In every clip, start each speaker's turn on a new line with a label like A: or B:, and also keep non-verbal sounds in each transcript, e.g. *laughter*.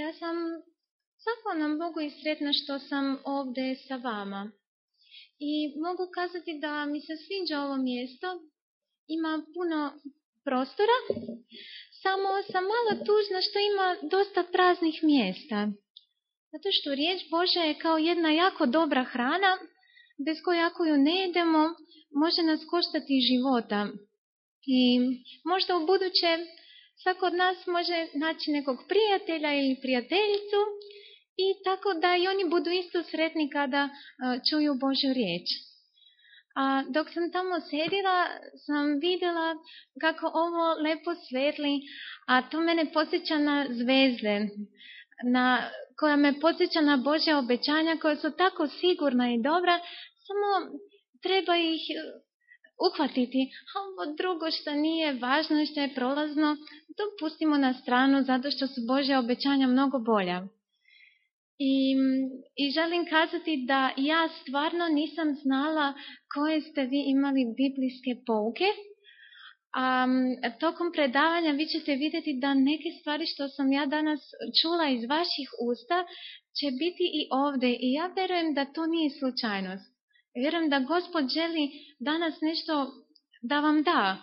A: Ja sam zahvalna Bogu i sretna što sam ovdje sa vama. I mogu kazati da mi se sviđa ovo mjesto. Ima puno prostora, samo sam malo tužna što ima dosta praznih mjesta. Zato što riječ Božja je kao jedna jako dobra hrana, bez koje ako ju ne jedemo, može nas koštati života. I možda u buduće svako od nas može naći nekog prijatelja ili prijateljicu i tako da i oni budu isto sretni kada čuju Božju riječ. A dok sam tamo sedila, sam vidjela kako ovo lepo svetli, a to mene podsjeća na zvezde, na, koja me podsjeća na Božja obećanja koja su tako sigurna i dobra, samo treba ih uhvatiti. A ovo drugo što nije važno, što je prolazno, to pustimo na stranu zato što su Božja obećanja mnogo bolja. I, I želim kazati da ja stvarno nisam znala koje ste vi imali biblijske pouke. A tokom predavanja vi ćete vidjeti da neke stvari što sam ja danas čula iz vaših usta će biti i ovdje. I ja vjerujem da to nije slučajnost. Vjerujem da gospod želi danas nešto da vam da.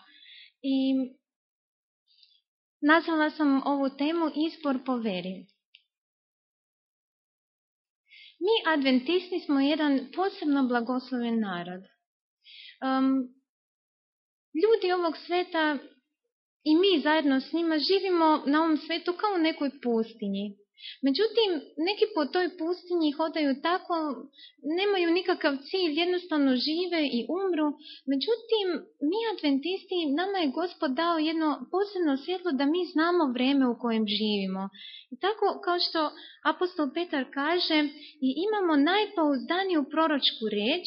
A: I nazvala sam ovu temu izbor po veri. Mi adventisti smo jedan posebno blagosloven narod. Um, ljudi ovog sveta i mi zajedno s njima živimo na ovom svetu kao u nekoj pustinji. Međutim, neki po toj pustinji hodaju tako, nemaju nikakav cilj, jednostavno žive i umru. Međutim, mi adventisti, nama je gospod dao jedno posebno svjetlo da mi znamo vrijeme u kojem živimo. I tako kao što apostol Petar kaže, i imamo najpouzdaniju proročku riječ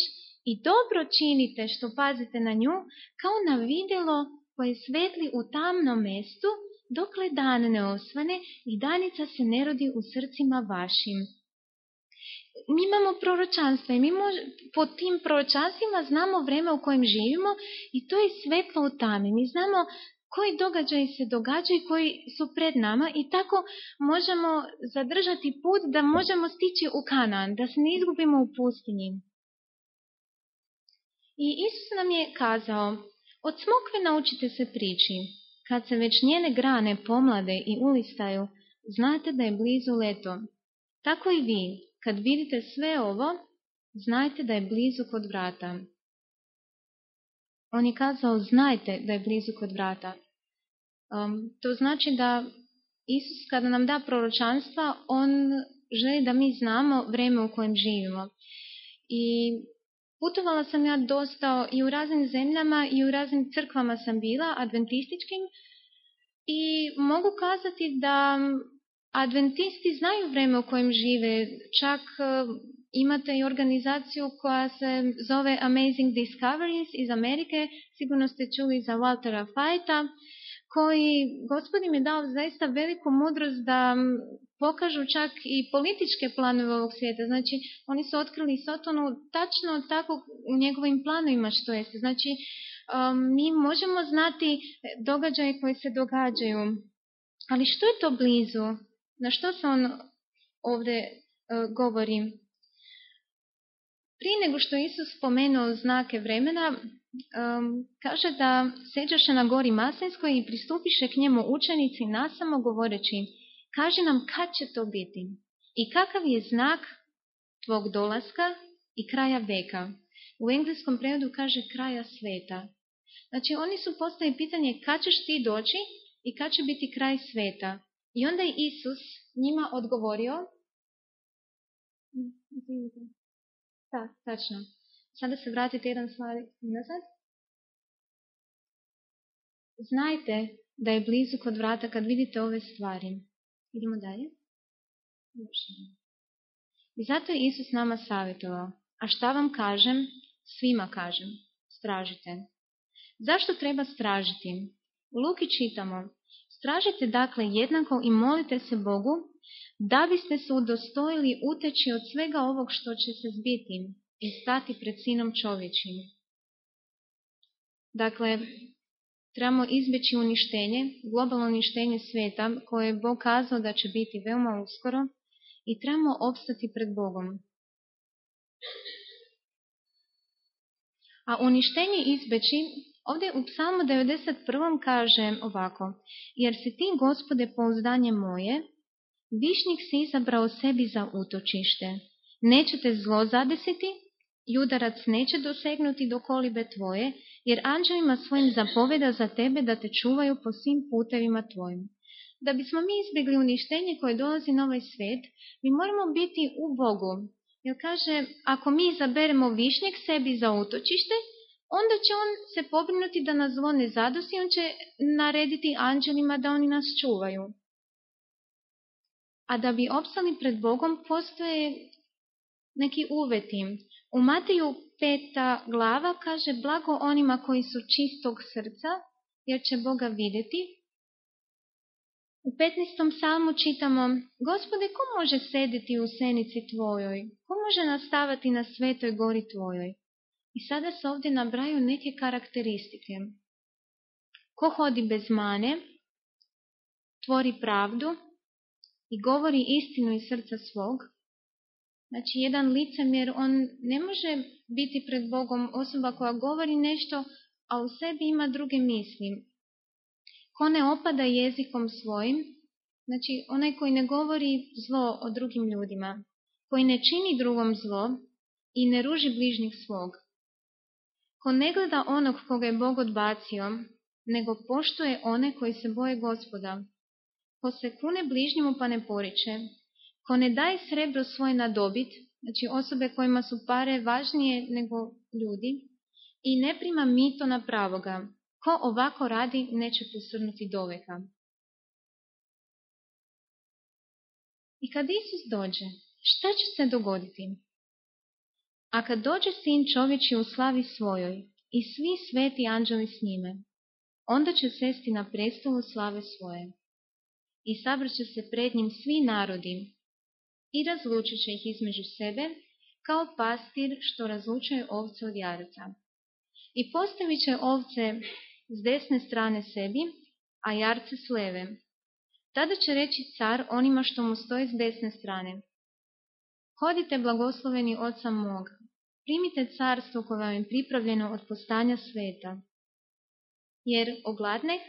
A: i dobro činite što pazite na nju, kao na vidjelo koje svetli u tamnom mjestu, dokle dan ne osvane i danica se ne rodi u srcima vašim. Mi imamo proročanstva i mi mož, po tim proročanstvima znamo vreme u kojem živimo i to je svetlo u tami. Mi znamo koji događaji se događaju i koji su pred nama i tako možemo zadržati put da možemo stići u Kanan, da se ne izgubimo u pustinji. I Isus nam je kazao, od smokve naučite se priči, kad se već njene grane pomlade i ulistaju, znate da je blizu leto. Tako i vi, kad vidite sve ovo, znajte da je blizu kod vrata. On je kazao, znajte da je blizu kod vrata. Um, to znači da Isus kada nam da proročanstva, on želi da mi znamo vreme u kojem živimo. I Putovala sam ja dosta i u raznim zemljama i u raznim crkvama sam bila, adventističkim, i mogu kazati da adventisti znaju vreme u kojem žive. Čak e, imate i organizaciju koja se zove Amazing Discoveries iz Amerike, sigurno ste čuli za Waltera Fajta, koji gospodin je dao zaista veliku mudrost da pokažu čak i političke planove ovog svijeta. Znači, oni su otkrili Sotonu tačno tako u njegovim planovima što jeste. Znači, um, mi možemo znati događaje koji se događaju. Ali što je to blizu? Na što se on ovdje uh, govori? Prije nego što Isus spomenuo znake vremena, um, kaže da seđaše na gori Masinskoj i pristupiše k njemu učenici nasamo govoreći Kaži nam kad će to biti i kakav je znak tvog dolaska i kraja veka. U engleskom prevodu kaže kraja sveta. Znači oni su postavili pitanje kad ćeš ti doći i kad će biti kraj sveta. I onda je Isus njima odgovorio da, tačno. Sada se vratite jedan slajd nazad. Znajte da je blizu kod vrata kad vidite ove stvari. Idemo dalje. I zato je Isus nama savjetovao. A šta vam kažem? Svima kažem. Stražite. Zašto treba stražiti? U Luki čitamo. Stražite dakle jednako i molite se Bogu da biste se udostojili uteći od svega ovog što će se zbiti i stati pred sinom čovječim. Dakle, trebamo izbjeći uništenje, globalno uništenje svijeta koje je Bog kazao da će biti veoma uskoro i trebamo opstati pred Bogom. A uništenje izbeći, ovdje u psalmu 91. kaže ovako, jer si ti, gospode, pouzdanje moje, višnjih si izabrao sebi za utočište. Neće te zlo zadesiti, judarac neće dosegnuti do kolibe tvoje, jer anđelima svojim zapoveda za tebe da te čuvaju po svim putevima tvojim. Da bismo mi izbjegli uništenje koje dolazi na ovaj svijet, mi moramo biti u Bogu. Jer kaže, ako mi izaberemo višnjeg sebi za utočište, onda će on se pobrinuti da nas zlo ne zadosi, on će narediti anđelima da oni nas čuvaju. A da bi opstali pred Bogom postoje neki uveti. U Mateju peta glava kaže blago onima koji su čistog srca, jer će Boga vidjeti. U 15. salmu čitamo, Gospode, ko može sediti u senici tvojoj? Ko može nastavati na svetoj gori tvojoj? I sada se ovdje nabraju neke karakteristike. Ko hodi bez mane, tvori pravdu i govori istinu iz srca svog, Znači, jedan licemjer, on ne može biti pred Bogom osoba koja govori nešto, a u sebi ima druge misli. Ko ne opada jezikom svojim, znači onaj koji ne govori zlo o drugim ljudima, koji ne čini drugom zlo i ne ruži bližnjih svog. Ko ne gleda onog koga je Bog odbacio, nego poštuje one koji se boje gospoda. Ko se kune bližnjemu pa ne poriče, Ko ne daje srebro svoje na dobit, znači osobe kojima su pare važnije nego ljudi, i ne prima mito na pravoga, ko ovako radi neće posrnuti do veka. I kad Isus dođe, šta će se dogoditi? A kad dođe sin čovječi u slavi svojoj i svi sveti anđeli s njime, onda će sesti na prestolu slave svoje. I sabraće se pred njim svi narodi, i razlučit će ih između sebe, kao pastir što razlučuje ovce od jarca. I postavit će ovce s desne strane sebi, a jarce s leve. Tada će reći car onima što mu stoji s desne strane. Hodite blagosloveni oca mog, primite carstvo koje vam je pripravljeno od postanja sveta. Jer ogladneh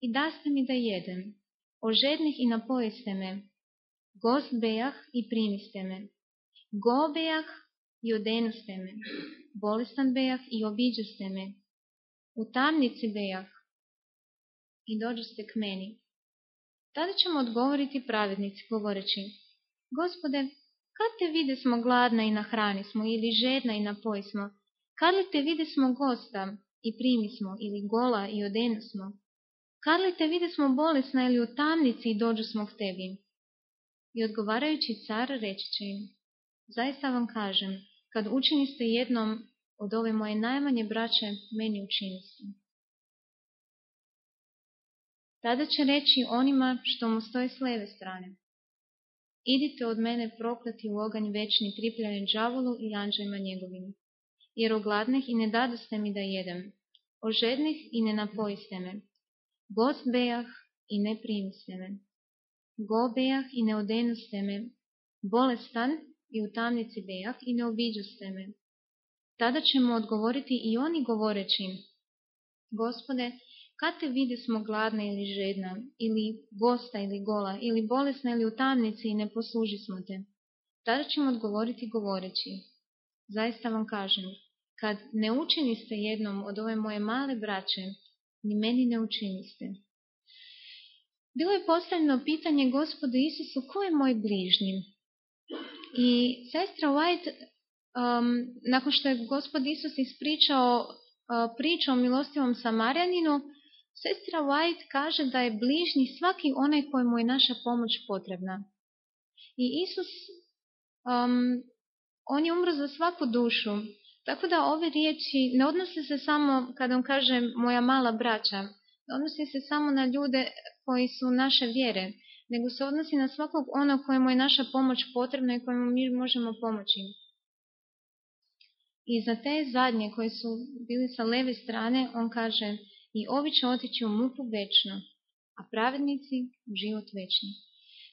A: i daste mi da jedem, ožednih i napojeste me, Gost bejah i primiste me. Go bejah i odenuste me. Bolestan bejah i obiđuste me. U tamnici bejah i dođuste k meni. Tada ćemo odgovoriti pravednici govoreći, Gospode, kad te vide smo gladna i na hrani smo, ili žedna i na poj smo, kad li te vide smo gosta i primi smo, ili gola i odenu smo, kad li te vide smo bolesna ili u tamnici i dođu smo k tebi, i odgovarajući car reći će im, zaista vam kažem, kad učiniste jednom od ove moje najmanje braće, meni učiniste. Tada će reći onima što mu stoje s leve strane. Idite od mene prokleti u oganj večni pripljeni đavolu i anđajima njegovim. Jer ogladnih i ne dadoste mi da jedem, ožednih i ne napojiste me, gost bejah i ne primiste me go bejah i ne odenuste me, bolestan i u tamnici bejah i ne obiđuste me. Tada ćemo odgovoriti i oni govoreći, Gospode, kad te vide smo gladna ili žedna, ili gosta ili gola, ili bolesna ili u tamnici i ne posluži smo te. Tada ćemo odgovoriti govoreći, zaista vam kažem, kad ne učiniste jednom od ove moje male braće, ni meni ne učiniste. Bilo je postavljeno pitanje gospodu Isusu, ko je moj bližnji? I sestra White, um, nakon što je gospod Isus ispričao uh, priču o milostivom Samarjaninu, sestra White kaže da je bližnji svaki onaj kojemu je naša pomoć potrebna. I Isus, um, on je umro za svaku dušu, tako da ove riječi ne odnose se samo kada on kaže moja mala braća, odnosi se samo na ljude koji su naše vjere, nego se odnosi na svakog onog kojemu je naša pomoć potrebna i kojemu mi možemo pomoći. I za te zadnje koji su bili sa leve strane, on kaže, i ovi će otići u muku večno, a pravednici u život večni.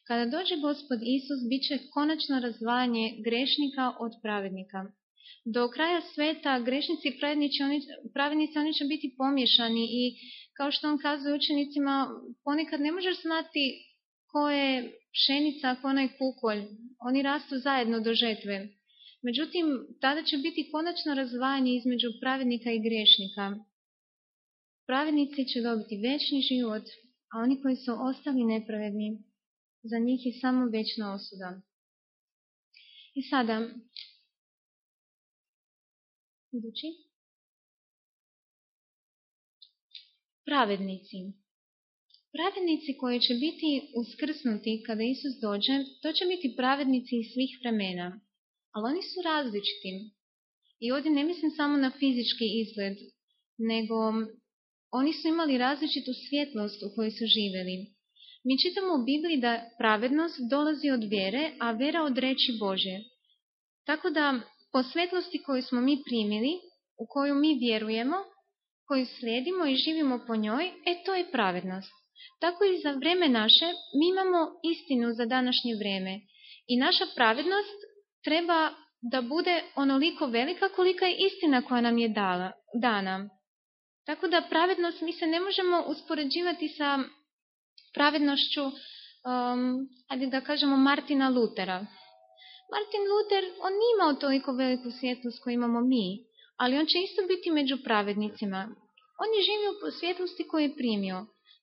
A: Kada dođe gospod Isus, bit će konačno razvajanje grešnika od pravednika. Do kraja sveta grešnici i pravednici oni će biti pomješani i kao što on kazuje učenicima, ponekad ne možeš znati ko je pšenica, ko onaj kukolj. Oni rastu zajedno do žetve. Međutim, tada će biti konačno razvajanje između pravednika i grešnika. Pravednici će dobiti večni život, a oni koji su ostali nepravedni, za njih je samo večna osuda. I sada, idući, pravednici. Pravednici koji će biti uskrsnuti kada Isus dođe, to će biti pravednici iz svih vremena. Ali oni su različiti. I ovdje ne mislim samo na fizički izgled, nego oni su imali različitu svjetlost u kojoj su živjeli. Mi čitamo u Bibliji da pravednost dolazi od vjere, a vera od reći Bože. Tako da po svjetlosti koju smo mi primili, u koju mi vjerujemo, koju slijedimo i živimo po njoj, e to je pravednost. Tako i za vrijeme naše mi imamo istinu za današnje vrijeme. I naša pravednost treba da bude onoliko velika kolika je istina koja nam je dala, dana. Tako da pravednost mi se ne možemo uspoređivati sa pravednošću, um, ajde da kažemo, Martina Lutera. Martin Luther, on nije imao toliko veliku svjetlost koju imamo mi, ali on će isto biti među pravednicima. On je živio po svjetlosti koju je primio.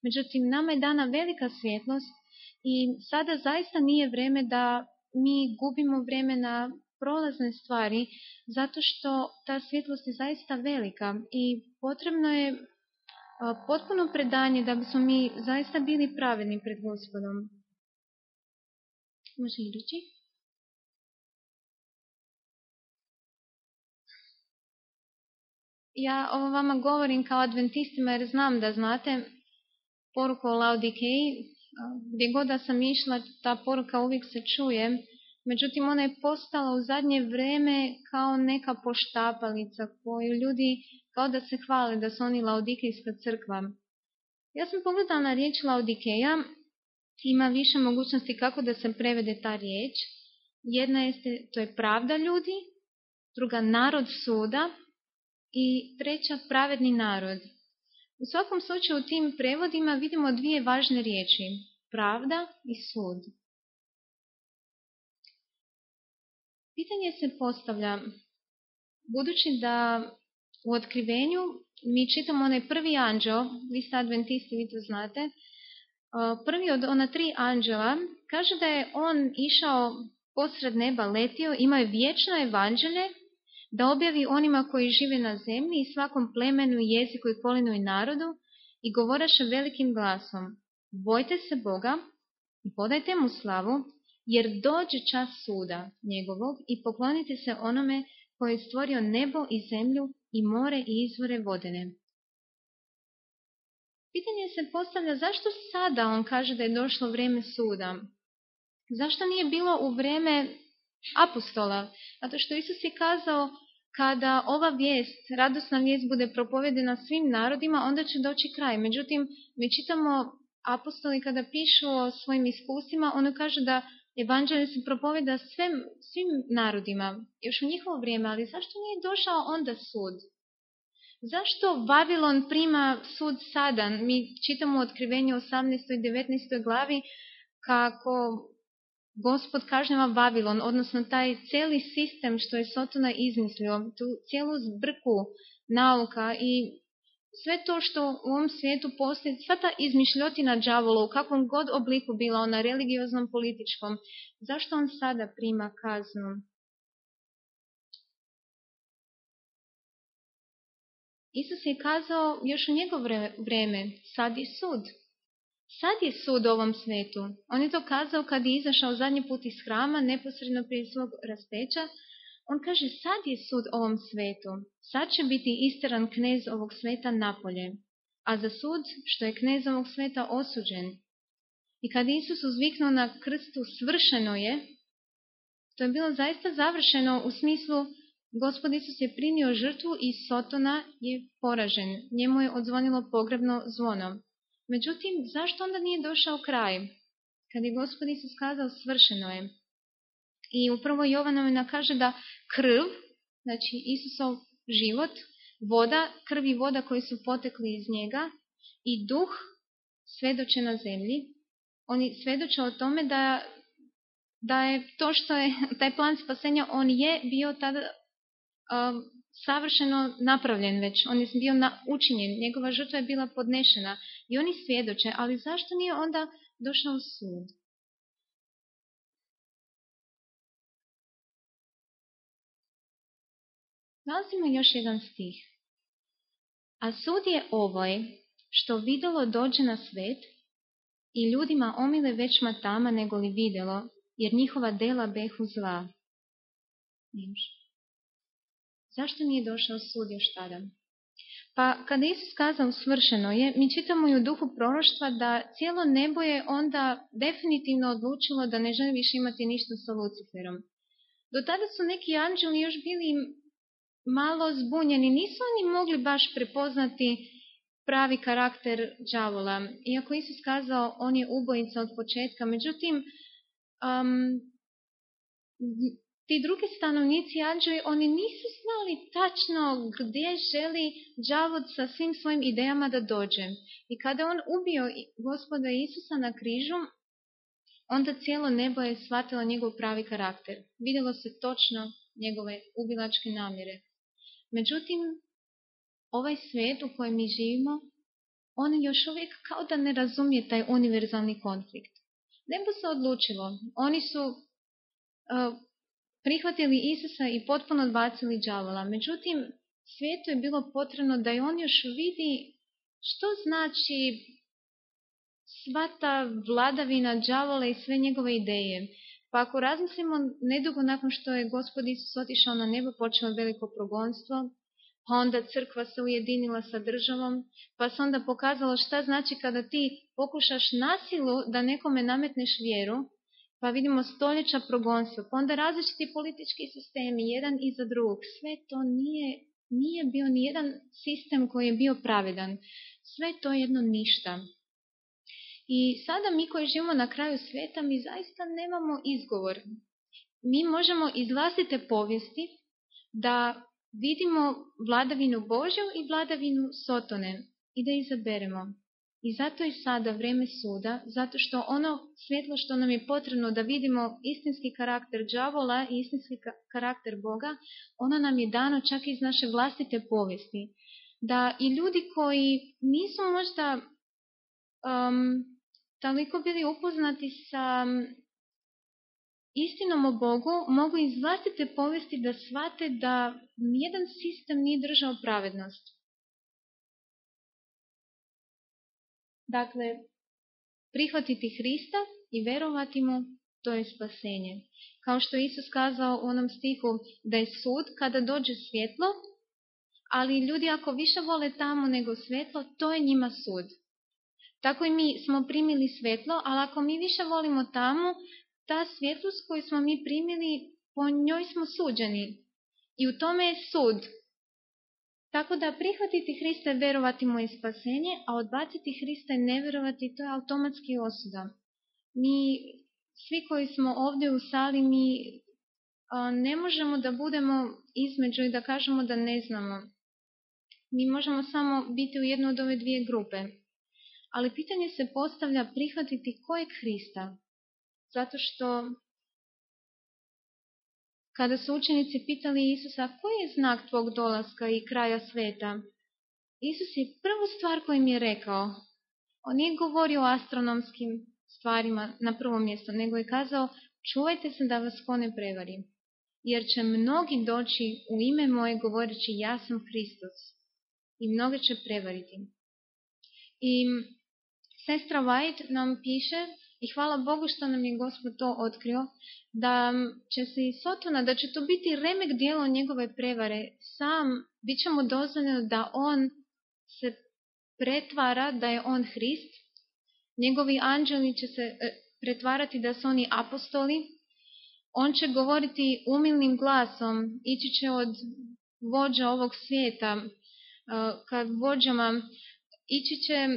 A: Međutim, nama je dana velika svjetlost i sada zaista nije vrijeme da mi gubimo vrijeme na prolazne stvari, zato što ta svjetlost je zaista velika i potrebno je potpuno predanje da bismo mi zaista bili pravedni pred gospodom. Može idući? Ja ovo vama govorim kao adventistima jer znam da znate poruku o Laodikeji, gdje god da sam išla, ta poruka uvijek se čuje, međutim ona je postala u zadnje vrijeme kao neka poštapalica koju ljudi kao da se hvale da su oni Laodikejska crkva. Ja sam pogledala na riječ Laodikeja, ima više mogućnosti kako da se prevede ta riječ. Jedna je, to je pravda ljudi, druga narod suda i treća pravedni narod. U svakom slučaju u tim prevodima vidimo dvije važne riječi, pravda i sud. Pitanje se postavlja, budući da u otkrivenju mi čitamo onaj prvi anđeo, vi ste adventisti, vi to znate, prvi od ona tri anđela kaže da je on išao posred neba letio, imao je vječno evanđelje da objavi onima koji žive na zemlji i svakom plemenu, jeziku i kolinu i narodu i govoraše velikim glasom, bojte se Boga i podajte mu slavu, jer dođe čas suda njegovog i poklonite se onome koji je stvorio nebo i zemlju i more i izvore vodene. Pitanje se postavlja zašto sada on kaže da je došlo vrijeme suda? Zašto nije bilo u vrijeme apostola? Zato što Isus je kazao kada ova vijest, radosna vijest bude propovedena svim narodima, onda će doći kraj. Međutim, mi čitamo apostoli kada pišu o svojim iskustvima, ono kaže da evanđelje se propoveda svim, svim narodima, još u njihovo vrijeme, ali zašto nije došao onda sud? Zašto Vavilon prima sud sada? Mi čitamo u otkrivenju 18. i 19. glavi kako Gospod kažnjava Vavilon, odnosno taj cijeli sistem što je Sotona izmislio, tu cijelu zbrku nauka i sve to što u ovom svijetu postoji, sva ta izmišljotina džavola, u kakvom god obliku bila ona, religioznom, političkom, zašto on sada prima kaznu? Isus je kazao još u njegov vreme, sad je sud. Sad je sud ovom svetu. On je to kazao kad je izašao zadnji put iz hrama, neposredno prije svog raspeća. On kaže, sad je sud ovom svetu. Sad će biti isteran knez ovog sveta napolje. A za sud, što je knez ovog sveta osuđen. I kad Isus uzviknuo na krstu svršeno je, to je bilo zaista završeno u smislu Gospod Isus je primio žrtvu i Sotona je poražen. Njemu je odzvonilo pogrebno zvono. Međutim, zašto onda nije došao kraj? Kad je Gospod Isus kazao svršeno je. I upravo Jovanovina kaže da krv, znači Isusov život, voda, krv i voda koji su potekli iz njega i duh svedoče na zemlji. Oni svedoče o tome da, da je to što je *laughs* taj plan spasenja, on je bio tada savršeno napravljen već, on je bio na, učinjen, njegova žrtva je bila podnešena i oni svjedoče, ali zašto nije onda došao sud? Nalazimo još jedan stih. A sud je ovoj, što videlo dođe na svet i ljudima omile već matama nego li videlo, jer njihova dela behu zla. Zašto nije došao sud još tada? Pa kada Isus kazao svršeno je, mi čitamo i u duhu proroštva da cijelo nebo je onda definitivno odlučilo da ne želi više imati ništa sa Luciferom. Do tada su neki anđeli još bili malo zbunjeni. Nisu oni mogli baš prepoznati pravi karakter đavola. Iako Isus kazao, on je ubojica od početka. Međutim, um, ti drugi stanovnici anđeli, oni nisu znali tačno gdje želi đavod sa svim svojim idejama da dođe. I kada on ubio gospoda Isusa na križu, onda cijelo nebo je shvatilo njegov pravi karakter. Vidjelo se točno njegove ubilačke namjere. Međutim, ovaj svijet u kojem mi živimo, on još uvijek kao da ne razumije taj univerzalni konflikt. Nebo se odlučilo. Oni su uh, prihvatili Isusa i potpuno odbacili đavola. Međutim, svijetu je bilo potrebno da i on još vidi što znači sva ta vladavina đavola i sve njegove ideje. Pa ako razmislimo, nedugo nakon što je gospod Isus otišao na nebo, počelo veliko progonstvo, pa onda crkva se ujedinila sa državom, pa se onda pokazalo šta znači kada ti pokušaš nasilu da nekome nametneš vjeru, pa vidimo stoljeća progonstva, pa onda različiti politički sistemi, jedan iza drugog. Sve to nije, nije bio ni jedan sistem koji je bio pravedan. Sve to jedno ništa. I sada mi koji živimo na kraju svijeta, mi zaista nemamo izgovor. Mi možemo iz vlastite povijesti da vidimo vladavinu Božju i vladavinu Sotone i da izaberemo. I zato je sada vreme suda, zato što ono svjetlo što nam je potrebno da vidimo istinski karakter đavola i istinski karakter Boga, ono nam je dano čak iz naše vlastite povijesti. Da i ljudi koji nisu možda um, toliko bili upoznati sa um, istinom o Bogu, mogu iz vlastite povijesti da shvate da nijedan sistem nije držao pravednost. Dakle, prihvatiti Hrista i verovati mu, to je spasenje. Kao što Isus kazao u onom stihu da je sud kada dođe svjetlo, ali ljudi ako više vole tamo nego svjetlo, to je njima sud. Tako i mi smo primili svjetlo, ali ako mi više volimo tamo, ta svjetlost koju smo mi primili, po njoj smo suđeni. I u tome je sud. Tako da prihvatiti Hrista je verovati mu je spasenje, a odbaciti Hrista je ne verovati, to je automatski osuda. Mi, svi koji smo ovdje u sali, mi ne možemo da budemo između i da kažemo da ne znamo. Mi možemo samo biti u jednoj od ove dvije grupe. Ali pitanje se postavlja prihvatiti kojeg Hrista? Zato što kada su učenici pitali Isusa koji je znak tvog dolaska i kraja sveta, Isus je prvu stvar koju im je rekao, on nije govorio o astronomskim stvarima na prvom mjestu, nego je kazao čuvajte se da vas ko ne prevari, jer će mnogi doći u ime moje govoreći ja sam Hristos i mnoge će prevariti. I sestra White nam piše i hvala Bogu što nam je Gospod to otkrio, da će se i Sotona, da će to biti remek dijelo njegove prevare. Sam bit će mu dozvoljeno da on se pretvara da je on Hrist. Njegovi anđeli će se e, pretvarati da su oni apostoli. on će govoriti umilnim glasom, ići će od vođa ovog svijeta, kad vođama ići će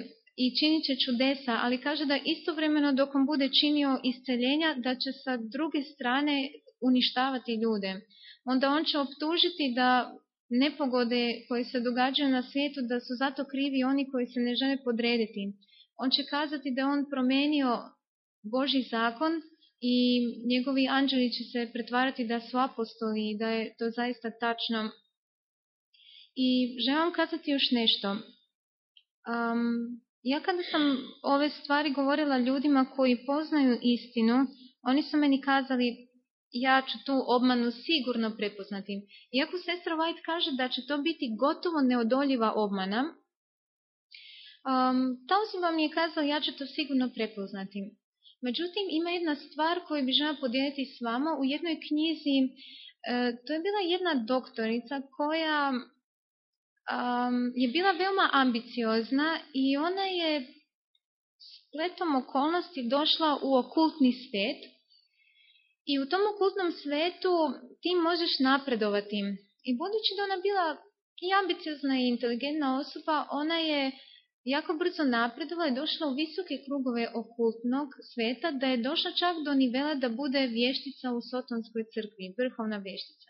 A: i činit će čudesa, ali kaže da istovremeno dok on bude činio isceljenja, da će sa druge strane uništavati ljude. Onda on će optužiti da nepogode koje se događaju na svijetu, da su zato krivi oni koji se ne žele podrediti. On će kazati da on promenio Boži zakon i njegovi anđeli će se pretvarati da su apostoli i da je to zaista tačno. I želim kazati još nešto. Um, ja kada sam ove stvari govorila ljudima koji poznaju istinu, oni su meni kazali ja ću tu obmanu sigurno prepoznati. Iako sestra White kaže da će to biti gotovo neodoljiva obmana, um, ta osoba mi je kazala ja ću to sigurno prepoznati. Međutim, ima jedna stvar koju bi žela podijeliti s vama. U jednoj knjizi, e, to je bila jedna doktorica koja je bila veoma ambiciozna i ona je spletom okolnosti došla u okultni svet i u tom okultnom svetu ti možeš napredovati. I budući da ona bila i ambiciozna i inteligentna osoba, ona je jako brzo napredovala i došla u visoke krugove okultnog sveta, da je došla čak do nivela da bude vještica u Sotonskoj crkvi, vrhovna vještica.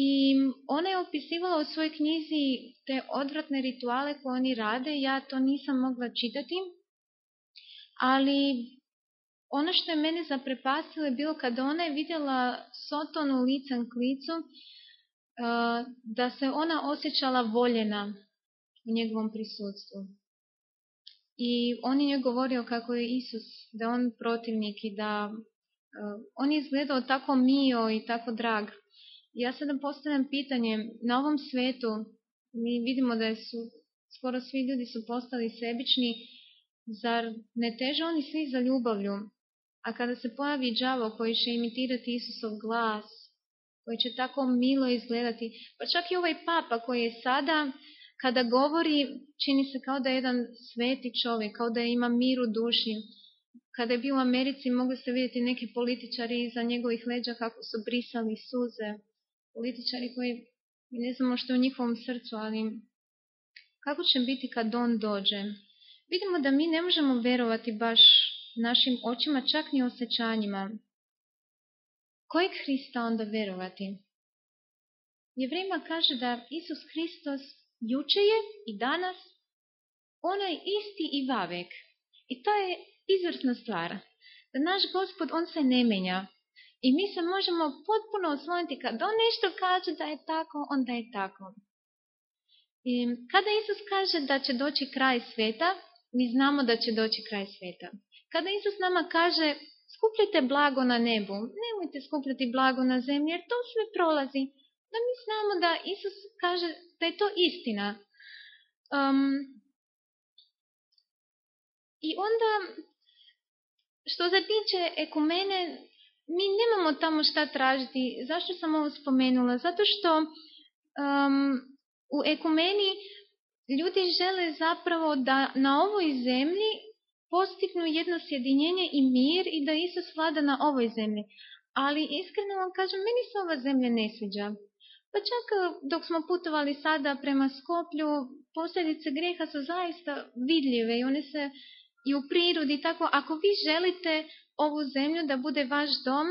A: I ona je opisivala u svojoj knjizi te odvratne rituale koje oni rade, ja to nisam mogla čitati, ali ono što je mene zaprepastilo je bilo kada ona je vidjela Sotonu licem k licu, da se ona osjećala voljena u njegovom prisutstvu. I on je govorio kako je Isus, da on protivnik i da on je izgledao tako mio i tako drag. Ja sada postavljam pitanje, na ovom svetu mi vidimo da su skoro svi ljudi su postali sebični, zar ne teže oni svi za ljubavlju? A kada se pojavi đavo koji će imitirati Isusov glas, koji će tako milo izgledati, pa čak i ovaj papa koji je sada, kada govori, čini se kao da je jedan sveti čovjek, kao da ima mir u duši. Kada je bio u Americi, mogli se vidjeti neki političari iza njegovih leđa kako su brisali suze političari koji ne znamo što u njihovom srcu, ali kako će biti kad on dođe? Vidimo da mi ne možemo verovati baš našim očima, čak ni osjećanjima. Kojeg Hrista onda verovati? Jevrima kaže da Isus Hristos juče je i danas onaj isti i vavek. I to je izvrsna stvar. Da naš gospod, on se ne menja. I mi se možemo potpuno osloniti kad on nešto kaže da je tako, onda je tako. I kada Isus kaže da će doći kraj sveta, mi znamo da će doći kraj sveta. Kada Isus nama kaže skupljite blago na nebu, nemojte skupljati blago na zemlji jer to sve prolazi. Da mi znamo da Isus kaže da je to istina. Um, I onda, što se tiče ekumene, mi nemamo tamo šta tražiti. Zašto sam ovo spomenula? Zato što um, u ekumeni ljudi žele zapravo da na ovoj zemlji postignu jedno sjedinjenje i mir i da Isus vlada na ovoj zemlji. Ali iskreno vam kažem, meni se ova zemlja ne sviđa. Pa čak dok smo putovali sada prema Skoplju, posljedice greha su zaista vidljive i one se i u prirodi tako. Ako vi želite ovu zemlju da bude vaš dom,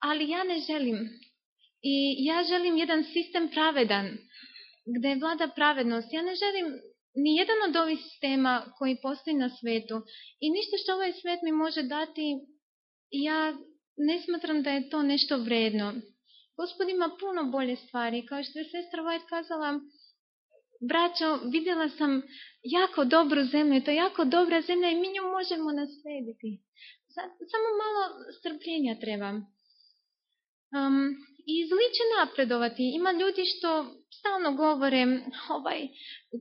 A: ali ja ne želim. I ja želim jedan sistem pravedan, gdje vlada pravednost. Ja ne želim ni jedan od ovih sistema koji postoji na svetu. I ništa što ovaj svet mi može dati, ja ne smatram da je to nešto vredno. Gospod ima puno bolje stvari. Kao što je sestra White kazala, braćo, vidjela sam jako dobru zemlju, to je jako dobra zemlja i mi nju možemo naslediti. Samo malo strpljenja treba. Um, I zli će napredovati. Ima ljudi što stalno govore, ovaj,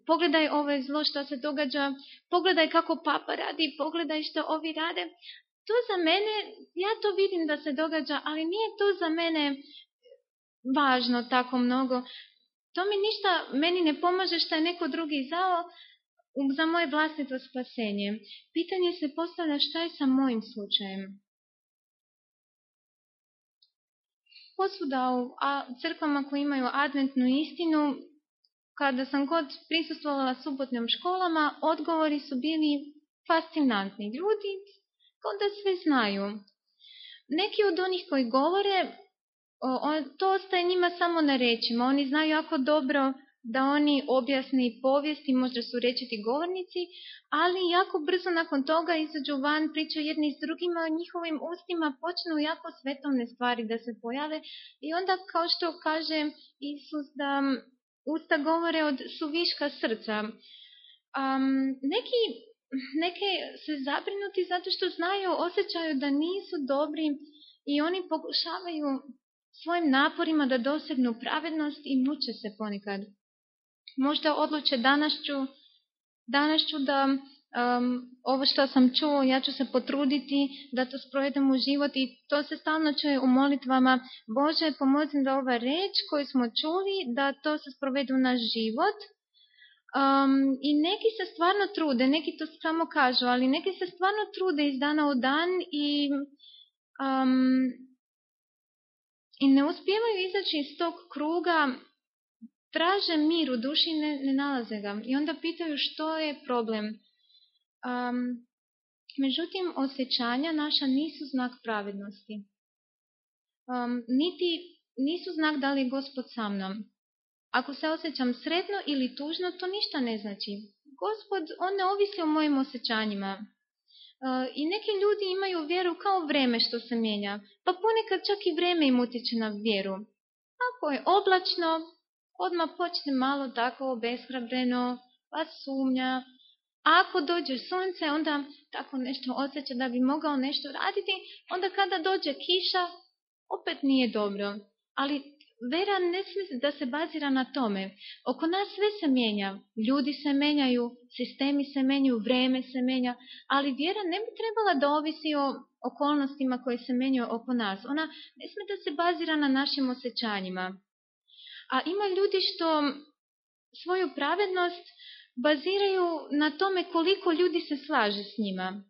A: pogledaj ovo zlo što se događa, pogledaj kako papa radi, pogledaj što ovi rade. To za mene, ja to vidim da se događa, ali nije to za mene važno tako mnogo. To mi ništa, meni ne pomaže što je neko drugi zao za moje vlastito spasenje. Pitanje se postavlja šta je sa mojim slučajem. posvuda u crkvama koji imaju adventnu istinu, kada sam god prisustvovala subotnim školama, odgovori su bili fascinantni. Ljudi kao da sve znaju. Neki od onih koji govore, to ostaje njima samo na rečima. Oni znaju jako dobro da oni objasni povijesti, možda su rečiti govornici, ali jako brzo nakon toga izađu van, pričaju jedni s drugima, njihovim ustima počnu jako svetovne stvari da se pojave i onda kao što kaže Isus da usta govore od suviška srca. Um, neki, neke se zabrinuti zato što znaju, osjećaju da nisu dobri i oni pokušavaju svojim naporima da dosegnu pravednost i muče se ponekad možda odluče danas ću, danas ću da um, ovo što sam čuo, ja ću se potruditi da to sprovedem u život i to se stalno čuje u molitvama. Bože, pomozi da ova reč koju smo čuli, da to se sprovede u naš život. Um, I neki se stvarno trude, neki to samo kažu, ali neki se stvarno trude iz dana u dan i, um, i ne uspijevaju izaći iz tog kruga traže mir u duši, ne, ne nalaze ga. I onda pitaju što je problem. Um, međutim, osjećanja naša nisu znak pravednosti. Um, niti nisu znak da li je gospod sa mnom. Ako se osjećam sretno ili tužno, to ništa ne znači. Gospod, on ne ovisi o mojim osjećanjima. Uh, I neki ljudi imaju vjeru kao vreme što se mijenja. Pa ponekad čak i vreme im utječe na vjeru. Ako je oblačno, odmah počne malo tako obeshrabreno, pa sumnja. Ako dođe sunce, onda tako nešto osjeća da bi mogao nešto raditi, onda kada dođe kiša, opet nije dobro. Ali vera ne smije da se bazira na tome. Oko nas sve se mijenja. Ljudi se menjaju, sistemi se menjaju, vreme se menja, ali vjera ne bi trebala da ovisi o okolnostima koje se menjaju oko nas. Ona ne smije da se bazira na našim osjećanjima. A ima ljudi što svoju pravednost baziraju na tome koliko ljudi se slaže s njima.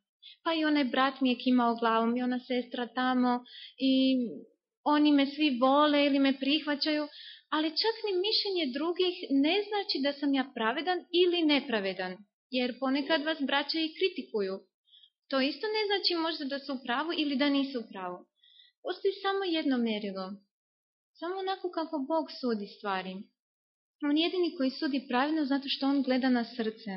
A: Pa i onaj brat mi je kimao glavom i ona sestra tamo i oni me svi vole ili me prihvaćaju, ali čak ni mišljenje drugih ne znači da sam ja pravedan ili nepravedan, jer ponekad vas braća i kritikuju. To isto ne znači možda da su u pravu ili da nisu u pravu. Postoji samo jedno mjerilo, samo onako kako Bog sudi stvari. On jedini koji sudi pravilno zato što on gleda na srce.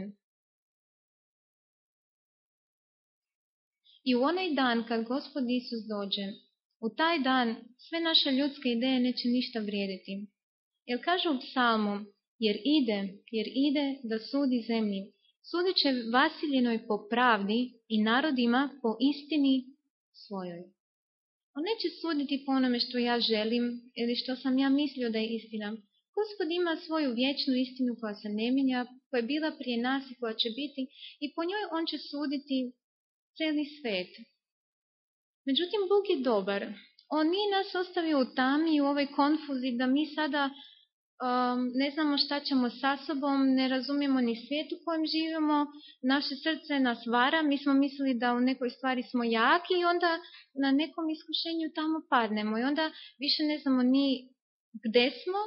A: I u onaj dan kad gospod Isus dođe, u taj dan sve naše ljudske ideje neće ništa vrijediti. Jer kaže u psalmu, jer ide, jer ide da sudi zemlji. Sudit će Vasiljenoj po pravdi i narodima po istini svojoj. On neće suditi po onome što ja želim ili što sam ja mislio da je istina. Gospod ima svoju vječnu istinu koja se ne mijenja, koja je bila prije nas i koja će biti i po njoj on će suditi cijeli svet. Međutim, Bog je dobar. On nije nas ostavio u tami u ovoj konfuziji da mi sada um, ne znamo šta ćemo sa sobom, ne razumijemo ni svijet u kojem živimo, naše srce nas vara, mi smo mislili da u nekoj stvari smo jaki i onda na nekom iskušenju tamo padnemo i onda više ne znamo ni gde smo,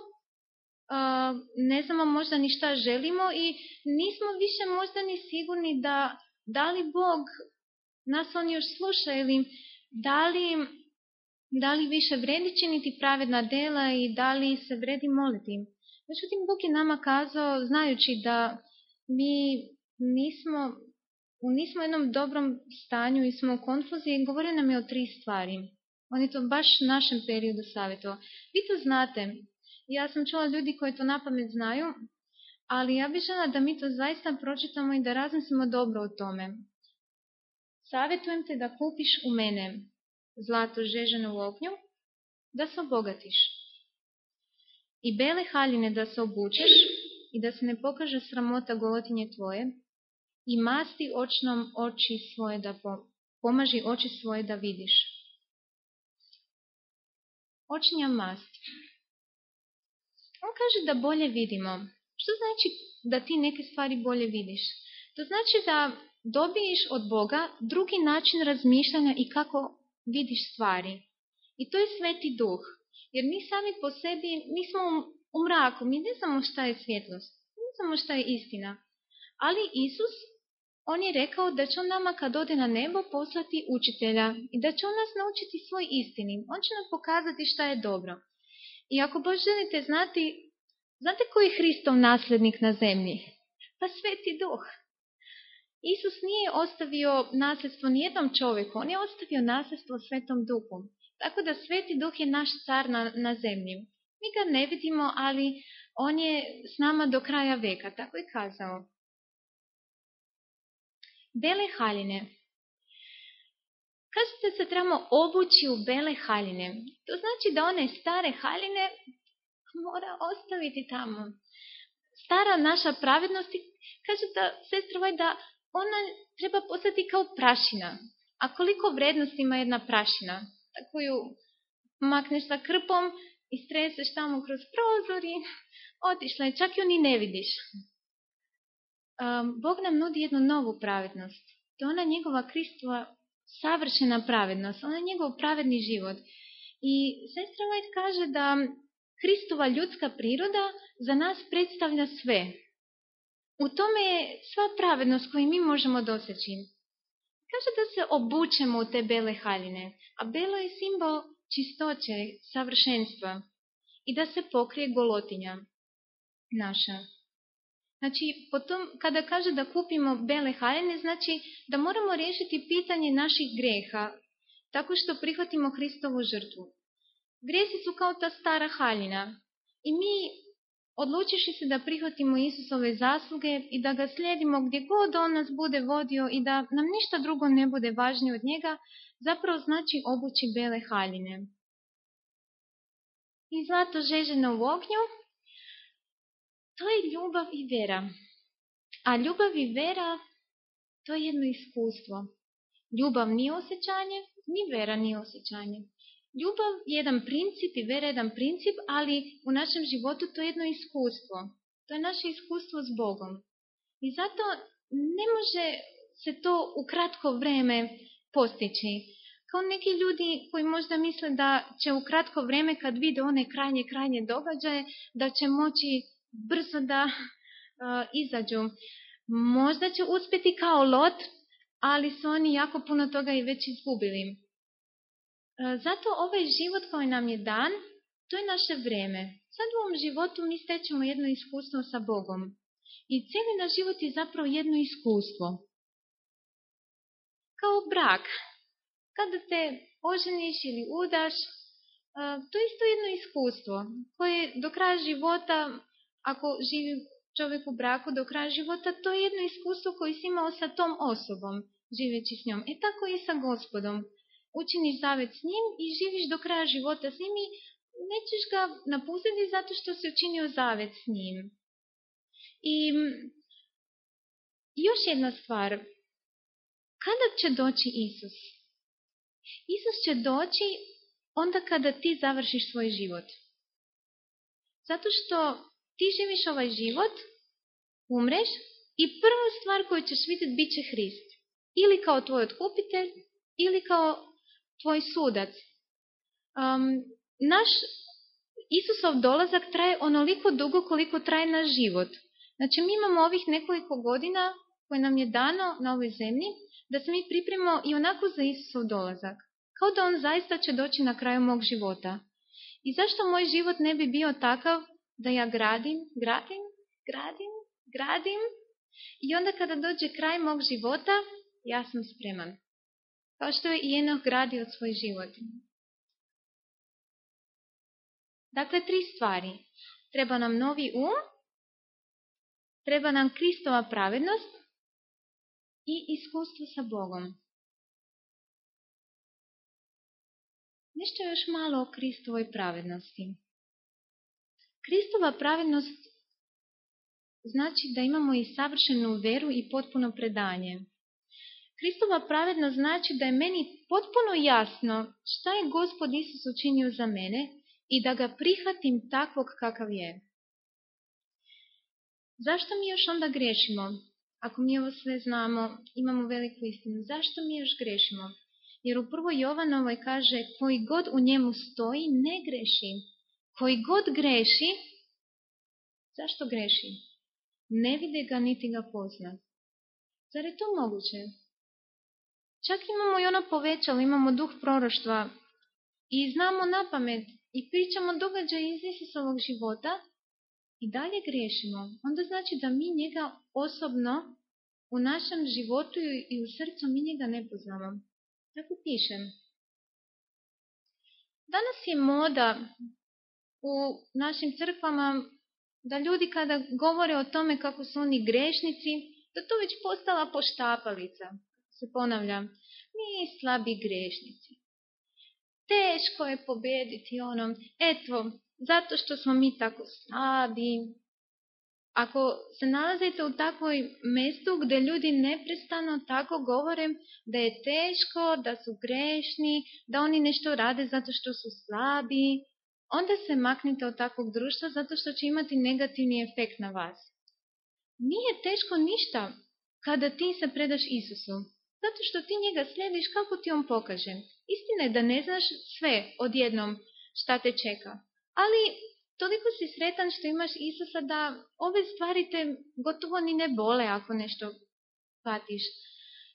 A: uh, ne znamo možda ni šta želimo i nismo više možda ni sigurni da da li Bog nas on još sluša ili da li da li više vredi činiti pravedna dela i da li se vredi moliti. Međutim, Bog je nama kazao, znajući da mi nismo, nismo u jednom dobrom stanju i smo u konfuziji, govorio nam je o tri stvari. On je to baš našem periodu savjetovao. Vi to znate. Ja sam čula ljudi koji to na pamet znaju, ali ja bih žela da mi to zaista pročitamo i da razmislimo dobro o tome. Savjetujem te da kupiš u mene zlato žeženo u ognju, da se obogatiš. I bele haljine da se obučeš i da se ne pokaže sramota golotinje tvoje i masti očnom oči svoje da po, pomaži oči svoje da vidiš. Očnja mast. On kaže da bolje vidimo. Što znači da ti neke stvari bolje vidiš? To znači da dobiješ od Boga drugi način razmišljanja i kako vidiš stvari. I to je sveti duh. Jer mi sami po sebi, mi smo u mraku, mi ne znamo šta je svjetlost, ne znamo šta je istina. Ali Isus, on je rekao da će on nama kad ode na nebo poslati učitelja i da će on nas naučiti svoj istini. On će nam pokazati šta je dobro. I ako baš želite znati, znate koji je Hristov nasljednik na zemlji? Pa sveti duh. Isus nije ostavio nasljedstvo nijednom čovjeku, on je ostavio nasljedstvo svetom duhu. Tako da sveti duh je naš car na, na zemlji. Mi ga ne vidimo, ali on je s nama do kraja veka, tako je kazao. Bele haljine. Kažete se trebamo obući u bele haljine. To znači da one stare haljine mora ostaviti tamo. Stara naša pravednost kaže da sestra da ona treba postati kao prašina. A koliko vrednosti ima jedna prašina? Tako ju makneš sa krpom i streseš tamo kroz prozor i otišla je, čak ju ni ne vidiš. Um, Bog nam nudi jednu novu pravednost. To je ona njegova Kristova savršena pravednost, ona je njegov pravedni život. I sestra White kaže da Kristova ljudska priroda za nas predstavlja sve. U tome je sva pravednost koju mi možemo doseći. Kaže da se obučemo u te bele haljine, a belo je simbol čistoće, savršenstva i da se pokrije golotinja naša. Znači, potom, kada kaže da kupimo bele haljine, znači da moramo riješiti pitanje naših greha, tako što prihvatimo Hristovu žrtvu. Gresi su kao ta stara haljina i mi odlučiši se da prihvatimo Isusove zasluge i da ga slijedimo gdje god on nas bude vodio i da nam ništa drugo ne bude važnije od njega, zapravo znači obući bele haljine. I zlato žeženo u ognju, to je ljubav i vera. A ljubav i vera, to je jedno iskustvo. Ljubav nije osjećanje, ni vera nije osjećanje. Ljubav je jedan princip i vera je jedan princip, ali u našem životu to je jedno iskustvo. To je naše iskustvo s Bogom. I zato ne može se to u kratko vreme postići. Kao neki ljudi koji možda misle da će u kratko vreme kad vide one krajnje, krajnje događaje, da će moći brzo da *laughs* uh, izađu. Možda će uspjeti kao lot, ali su oni jako puno toga i već izgubili. E, zato ovaj život koji nam je dan, to je naše vreme. Sad u ovom životu mi stećemo jedno iskustvo sa Bogom. I cijeli naš život je zapravo jedno iskustvo. Kao brak. Kada te oženiš ili udaš, e, to je isto jedno iskustvo koje do kraja života, ako živi čovjek u braku do kraja života, to je jedno iskustvo koje si imao sa tom osobom, živeći s njom. E tako i sa gospodom učiniš zavet s njim i živiš do kraja života s njim i nećeš ga napustiti zato što si učinio zavet s njim. I još jedna stvar. Kada će doći Isus? Isus će doći onda kada ti završiš svoj život. Zato što ti živiš ovaj život, umreš i prva stvar koju ćeš vidjeti bit će Hrist. Ili kao tvoj otkupitelj, ili kao tvoj sudac. Um, naš Isusov dolazak traje onoliko dugo koliko traje naš život. Znači mi imamo ovih nekoliko godina koje nam je dano na ovoj zemlji da se mi pripremimo i onako za Isusov dolazak. Kao da on zaista će doći na kraju mog života. I zašto moj život ne bi bio takav da ja gradim, gradim, gradim, gradim i onda kada dođe kraj mog života, ja sam spreman kao što je i Enoh gradio svoj život. Dakle, tri stvari. Treba nam novi um, treba nam Kristova pravednost i iskustvo sa Bogom. Nešto još malo o Kristovoj pravednosti. Kristova pravednost znači da imamo i savršenu veru i potpuno predanje. Kristova pravednost znači da je meni potpuno jasno šta je gospod Isus učinio za mene i da ga prihvatim takvog kakav je. Zašto mi još onda grešimo? Ako mi ovo sve znamo, imamo veliku istinu. Zašto mi još grešimo? Jer u prvo Jovanovoj kaže, koji god u njemu stoji, ne greši. Koji god greši, zašto greši? Ne vide ga, niti ga pozna. Zar je to moguće? Čak imamo i ono povećalo, imamo duh proroštva i znamo na pamet i pričamo događaje iz Isusovog života i dalje griješimo. Onda znači da mi njega osobno u našem životu i u srcu mi njega ne poznamo. Tako pišem. Danas je moda u našim crkvama da ljudi kada govore o tome kako su oni grešnici, da to već postala poštapalica. Se ponavljam, mi slabi grešnici. Teško je pobediti onom, eto, zato što smo mi tako slabi. Ako se nalazite u takvoj mjestu gdje ljudi neprestano tako govore da je teško, da su grešni, da oni nešto rade zato što su slabi, onda se maknite od takvog društva zato što će imati negativni efekt na vas. Nije teško ništa kada ti se predaš Isusu, zato što ti njega slijediš kako ti on pokaže. Istina je da ne znaš sve odjednom šta te čeka, ali toliko si sretan što imaš Isusa da ove stvari te gotovo ni ne bole ako nešto patiš.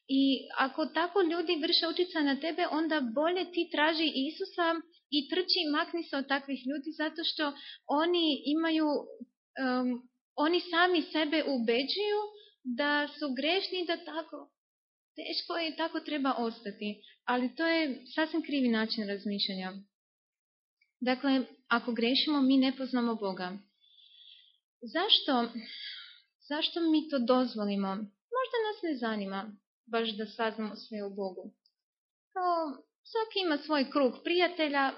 A: I ako tako ljudi vrše utjecaj na tebe, onda bolje ti traži Isusa i trči makni se od takvih ljudi zato što oni imaju, oni sami sebe ubeđuju da su grešni da tako teško je i tako treba ostati. Ali to je sasvim krivi način razmišljanja. Dakle, ako grešimo, mi ne poznamo Boga. Zašto, zašto mi to dozvolimo? Možda nas ne zanima baš da saznamo sve o Bogu. Kao Svaki ima svoj krug prijatelja,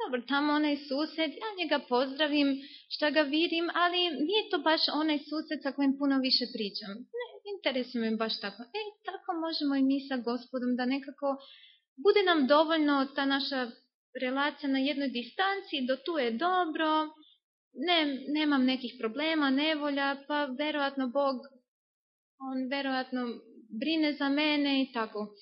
A: dobro, tamo onaj sused, ja njega pozdravim, što ga vidim, ali nije to baš onaj sused sa kojim puno više pričam. Ne, interesuje me baš tako. E, tako možemo i mi sa gospodom da nekako bude nam dovoljno ta naša relacija na jednoj distanci, do tu je dobro, ne, nemam nekih problema, nevolja, pa verovatno Bog, on verovatno brine za mene i tako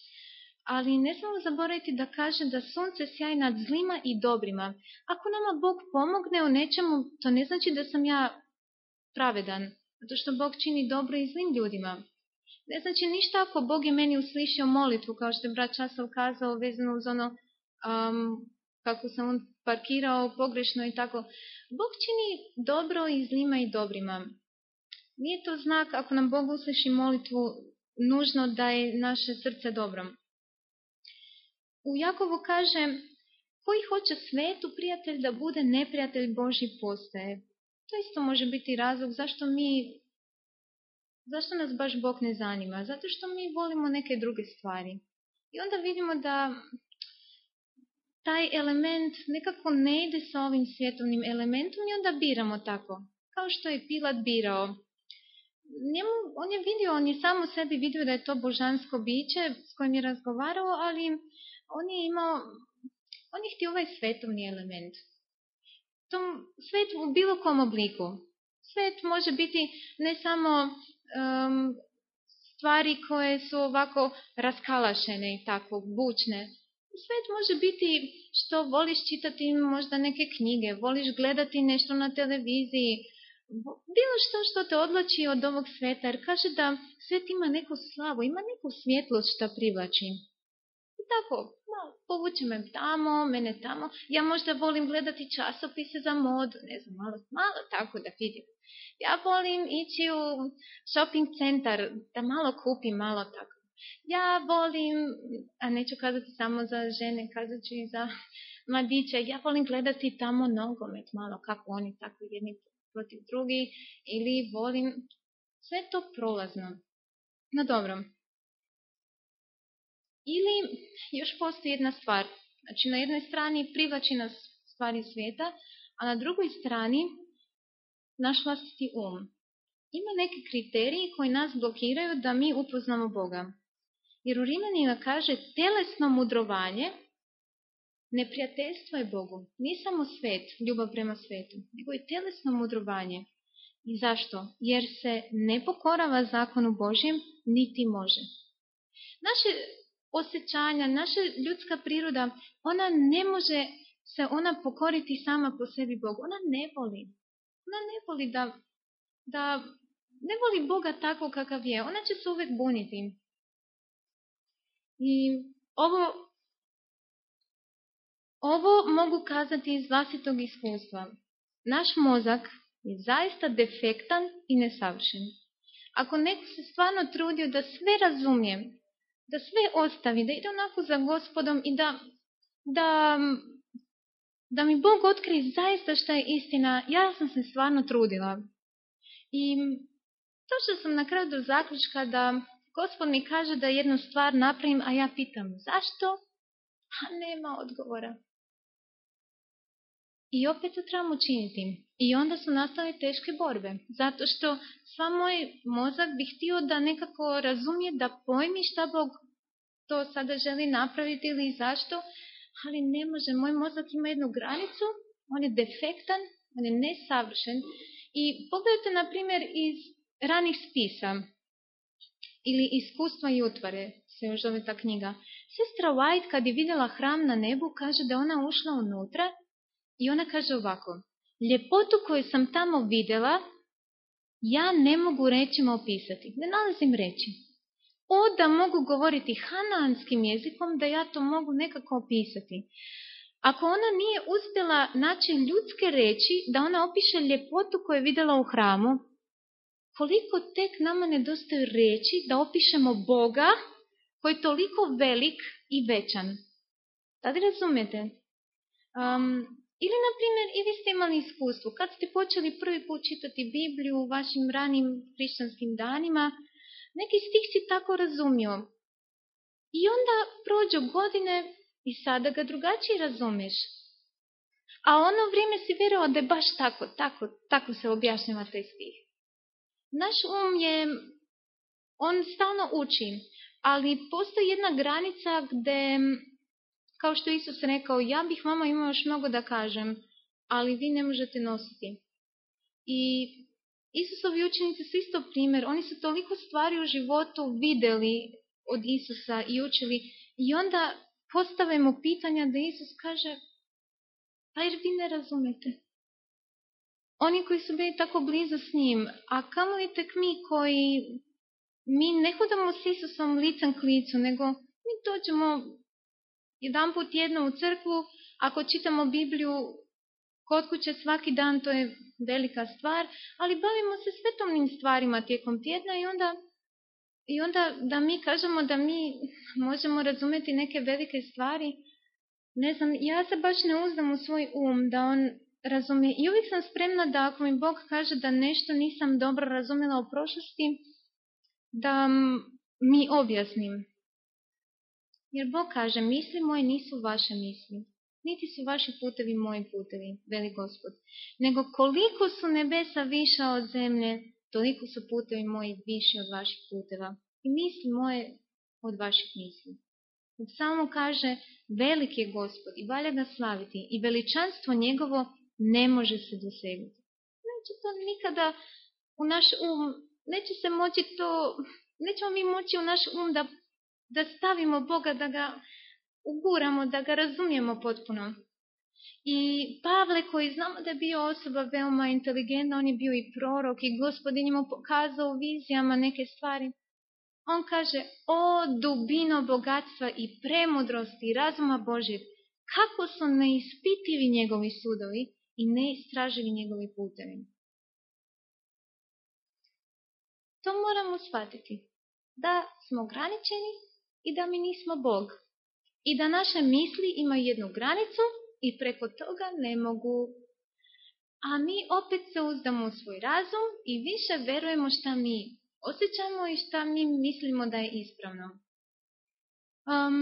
A: ali ne smemo zaboraviti da kaže da sunce sjaji nad zlima i dobrima. Ako nama Bog pomogne u nečemu, to ne znači da sam ja pravedan, zato što Bog čini dobro i zlim ljudima. Ne znači ništa ako Bog je meni uslišio molitvu, kao što je brat Časov kazao vezano uz ono um, kako sam on parkirao pogrešno i tako. Bog čini dobro i zlima i dobrima. Nije to znak ako nam Bog usliši molitvu nužno da je naše srce dobro u Jakovu kaže koji hoće svetu prijatelj da bude neprijatelj Boži postaje. To isto može biti razlog zašto mi zašto nas baš Bog ne zanima? Zato što mi volimo neke druge stvari. I onda vidimo da taj element nekako ne ide sa ovim svjetovnim elementom i onda biramo tako. Kao što je Pilat birao. Njemu, on je vidio, on je samo sebi vidio da je to božansko biće s kojim je razgovarao, ali on je imao, on je htio ovaj svetovni element. Tom, svet u bilo kom obliku. Svet može biti ne samo um, stvari koje su ovako raskalašene i tako, bučne. Svet može biti što voliš čitati možda neke knjige, voliš gledati nešto na televiziji, bilo što što te odlači od ovog sveta, jer kaže da svet ima neku slavu, ima neku svjetlost što privlači tako, malo, povuče me tamo, mene tamo. Ja možda volim gledati časopise za modu, ne znam, malo, malo tako da vidim. Ja volim ići u shopping centar, da malo kupim, malo tako. Ja volim, a neću kazati samo za žene, kazat ću i za mladiće, ja volim gledati tamo nogomet, malo kako oni tako jedni protiv drugih, ili volim, sve to prolazno. No dobro, ili još postoji jedna stvar. Znači na jednoj strani privlači nas stvari svijeta, a na drugoj strani naš vlastiti um. Ima neki kriteriji koji nas blokiraju da mi upoznamo Boga. Jer u Rimanima kaže telesno mudrovanje, neprijateljstvo je Bogu. Nije samo svet, ljubav prema svetu, nego je telesno mudrovanje. I zašto? Jer se ne pokorava zakonu Božjem, niti može. Naše osjećanja, naša ljudska priroda, ona ne može se ona pokoriti sama po sebi Bogu. Ona ne voli. Ona ne voli da, da ne voli Boga tako kakav je. Ona će se uvijek buniti. I ovo, ovo mogu kazati iz vlastitog iskustva. Naš mozak je zaista defektan i nesavršen. Ako neko se stvarno trudio da sve razumije, da sve ostavi, da ide onako za gospodom i da, da, da mi Bog otkrije zaista šta je istina, ja sam se stvarno trudila. I što sam na kraju do zaključka da gospod mi kaže da jednu stvar napravim, a ja pitam zašto, a nema odgovora. I opet to trebamo činiti. I onda su nastale teške borbe, zato što sva moj mozak bi htio da nekako razumije, da pojmi šta Bog to sada želi napraviti ili zašto, ali ne može. Moj mozak ima jednu granicu, on je defektan, on je nesavršen. I pogledajte, na primjer, iz ranih spisa ili iskustva i utvare, se još zove ta knjiga. Sestra White, kad je vidjela hram na nebu, kaže da ona ušla unutra i ona kaže ovako, ljepotu koju sam tamo vidjela, ja ne mogu rečima opisati. Ne nalazim reći. O, da mogu govoriti hananskim jezikom, da ja to mogu nekako opisati. Ako ona nije uspjela naći ljudske reći, da ona opiše ljepotu koju je vidjela u hramu, koliko tek nama nedostaju reći da opišemo Boga koji je toliko velik i većan. Li razumijete? Um, ili, na primjer, i vi ste imali iskustvo, kad ste počeli prvi put čitati Bibliju u vašim ranim hrišćanskim danima, neki stih si tako razumio. I onda prođu godine i sada ga drugačije razumiješ. A ono vrijeme si vjerovao da je baš tako, tako, tako se objašnjava taj stih. Naš um je, on stalno uči, ali postoji jedna granica gdje kao što Isus rekao, ja bih vama imao još mnogo da kažem, ali vi ne možete nositi. I Isusovi učenici su isto primjer, oni su toliko stvari u životu vidjeli od Isusa i učili i onda postave mu pitanja da Isus kaže, pa jer vi ne razumete. Oni koji su bili tako blizu s njim, a kamo li tek mi koji, mi ne hodamo s Isusom licem k licu, nego mi dođemo jedan put jedno u crkvu, ako čitamo Bibliju kod kuće svaki dan, to je velika stvar, ali bavimo se svetovnim stvarima tijekom tjedna i onda, i onda da mi kažemo da mi možemo razumjeti neke velike stvari, ne znam, ja se baš ne uzdam u svoj um da on razumije. I uvijek sam spremna da ako mi Bog kaže da nešto nisam dobro razumjela u prošlosti, da mi objasnim. Jer Bog kaže, misli moje nisu vaše misli, niti su vaši putevi moji putevi, veli gospod. Nego koliko su nebesa viša od zemlje, toliko su putevi moji viši od vaših puteva. I misli moje od vaših misli. Samo kaže, velik je gospod i valja ga slaviti i veličanstvo njegovo ne može se dosegnuti. Neće to nikada u naš um, neće se moći to, nećemo mi moći u naš um da da stavimo Boga, da ga uguramo, da ga razumijemo potpuno. I Pavle koji znamo da je bio osoba veoma inteligentna, on je bio i prorok i gospodin mu pokazao vizijama neke stvari. On kaže, o dubino bogatstva i premudrosti i razuma Božjeg, kako su neispitivi njegovi sudovi i neistraživi njegovi putevi. To moramo shvatiti, da smo ograničeni i da mi nismo Bog. I da naše misli imaju jednu granicu i preko toga ne mogu. A mi opet se uzdamo u svoj razum i više verujemo šta mi osjećamo i šta mi mislimo da je ispravno. Um,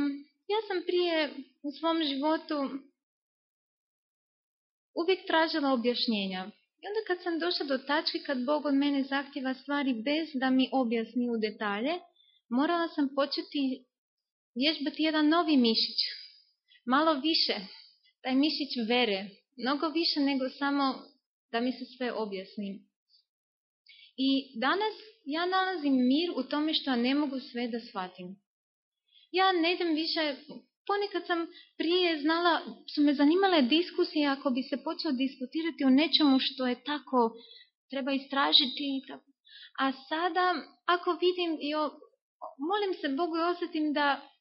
A: ja sam prije u svom životu uvijek tražila objašnjenja. I onda kad sam došla do tačke kad Bog od mene zahtjeva stvari bez da mi objasni u detalje, morala sam početi vježbati jedan novi mišić. Malo više. Taj mišić vere. Mnogo više nego samo da mi se sve objasni. I danas ja nalazim mir u tome što ne mogu sve da shvatim. Ja ne idem više, ponekad sam prije znala, su me zanimale diskusije ako bi se počeo diskutirati o nečemu što je tako, treba istražiti. A sada, ako vidim, jo, molim se Bogu i osjetim da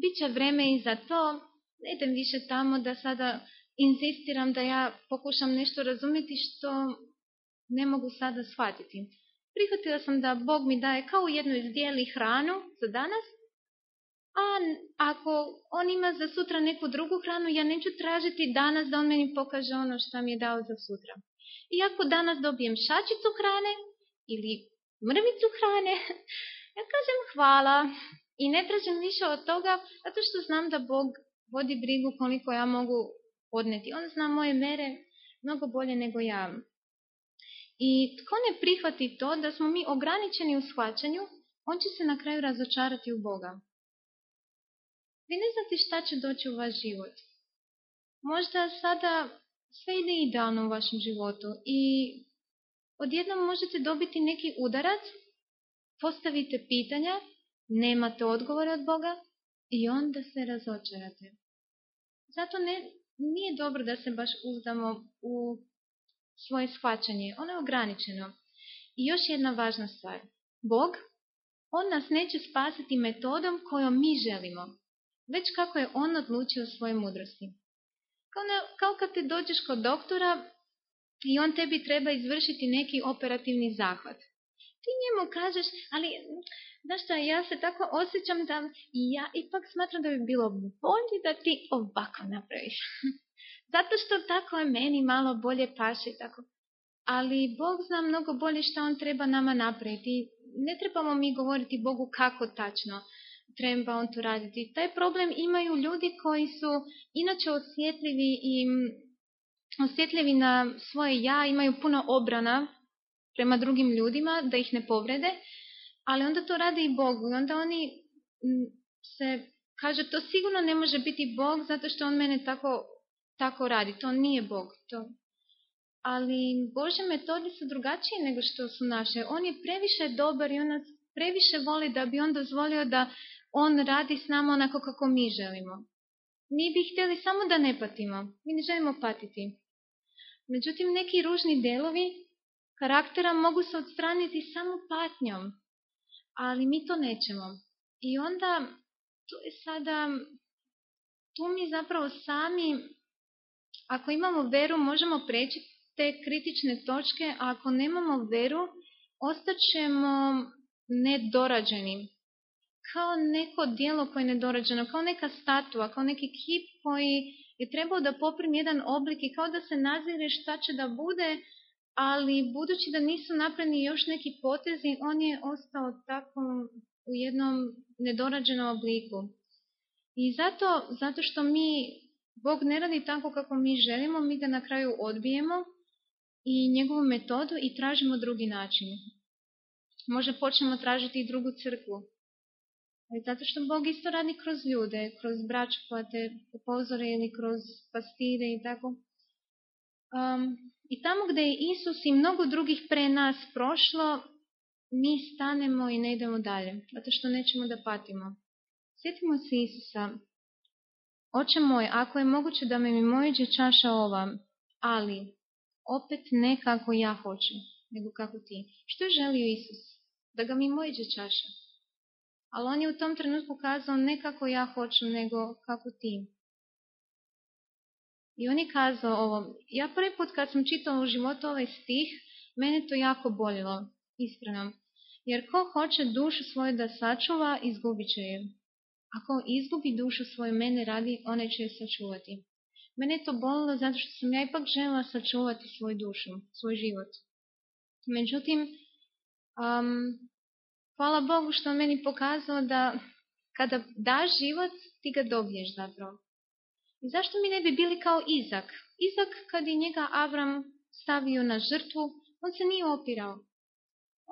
A: bit će vreme i za to, ne idem više tamo da sada insistiram da ja pokušam nešto razumjeti što ne mogu sada shvatiti. Prihvatila sam da Bog mi daje kao u jednoj zdjeli hranu za danas, a ako on ima za sutra neku drugu hranu, ja neću tražiti danas da on meni pokaže ono što mi je dao za sutra. I ako danas dobijem šačicu hrane ili mrvicu hrane, *laughs* ja kažem hvala i ne tražim više od toga, zato što znam da Bog vodi brigu koliko ja mogu podneti. On zna moje mere mnogo bolje nego ja. I tko ne prihvati to da smo mi ograničeni u shvaćanju, on će se na kraju razočarati u Boga. Vi ne znate šta će doći u vaš život. Možda sada sve ide idealno u vašem životu i odjednom možete dobiti neki udarac, postavite pitanja, nemate odgovore od Boga i onda se razočarate. Zato ne, nije dobro da se baš uzdamo u svoje shvaćanje. Ono je ograničeno. I još jedna važna stvar. Bog, On nas neće spasiti metodom kojom mi želimo, već kako je On odlučio svoje mudrosti. Kao, ne, kao kad te dođeš kod doktora i on tebi treba izvršiti neki operativni zahvat. Ti njemu kažeš, ali znaš šta, ja se tako osjećam da ja ipak smatram da bi bilo bolje da ti ovako napraviš. *laughs* Zato što tako je meni malo bolje paše tako. Ali Bog zna mnogo bolje što On treba nama napraviti. Ne trebamo mi govoriti Bogu kako tačno treba On to raditi. Taj problem imaju ljudi koji su inače osjetljivi i osjetljivi na svoje ja, imaju puno obrana prema drugim ljudima da ih ne povrede, ali onda to radi i Bog. I onda oni se kaže to sigurno ne može biti Bog zato što on mene tako tako radi. To nije Bog. To... Ali Bože metode su drugačije nego što su naše. On je previše dobar i on nas previše voli da bi on dozvolio da on radi s nama onako kako mi želimo. Mi bi htjeli samo da ne patimo. Mi ne želimo patiti. Međutim, neki ružni delovi karaktera mogu se odstraniti samo patnjom. Ali mi to nećemo. I onda, tu je sada, tu mi zapravo sami ako imamo veru, možemo preći te kritične točke, a ako nemamo veru, ostaćemo nedorađeni. Kao neko dijelo koje je nedorađeno, kao neka statua, kao neki kip koji je trebao da poprimi jedan oblik i kao da se nazire šta će da bude, ali budući da nisu napravljeni još neki potezi, on je ostao tako u jednom nedorađenom obliku. I zato, zato što mi Bog ne radi tako kako mi želimo, mi ga na kraju odbijemo i njegovu metodu i tražimo drugi način. Možda počnemo tražiti i drugu crkvu. Zato što Bog isto radi kroz ljude, kroz braću koja te upozore ili kroz pastire i tako. Um, I tamo gdje je Isus i mnogo drugih pre nas prošlo, mi stanemo i ne idemo dalje, zato što nećemo da patimo. Sjetimo se Isusa Oče moj, ako je moguće da me mi mojiđe čaša ova, ali opet ne kako ja hoću, nego kako ti. Što je želio Isus? Da ga mi mojiđe čaša. Ali on je u tom trenutku kazao ne kako ja hoću, nego kako ti. I on je kazao ovo, ja prvi put kad sam čitala u životu ovaj stih, mene to jako boljelo, iskreno. Jer ko hoće dušu svoju da sačuva, izgubit će je. Ako izgubi dušu svoju mene radi, one će je sačuvati. Mene je to bolilo zato što sam ja ipak žela sačuvati svoju dušu, svoj život. Međutim, um, hvala Bogu što meni pokazao da kada daš život, ti ga dobiješ zapravo. I zašto mi ne bi bili kao Izak? Izak kad je njega Avram stavio na žrtvu, on se nije opirao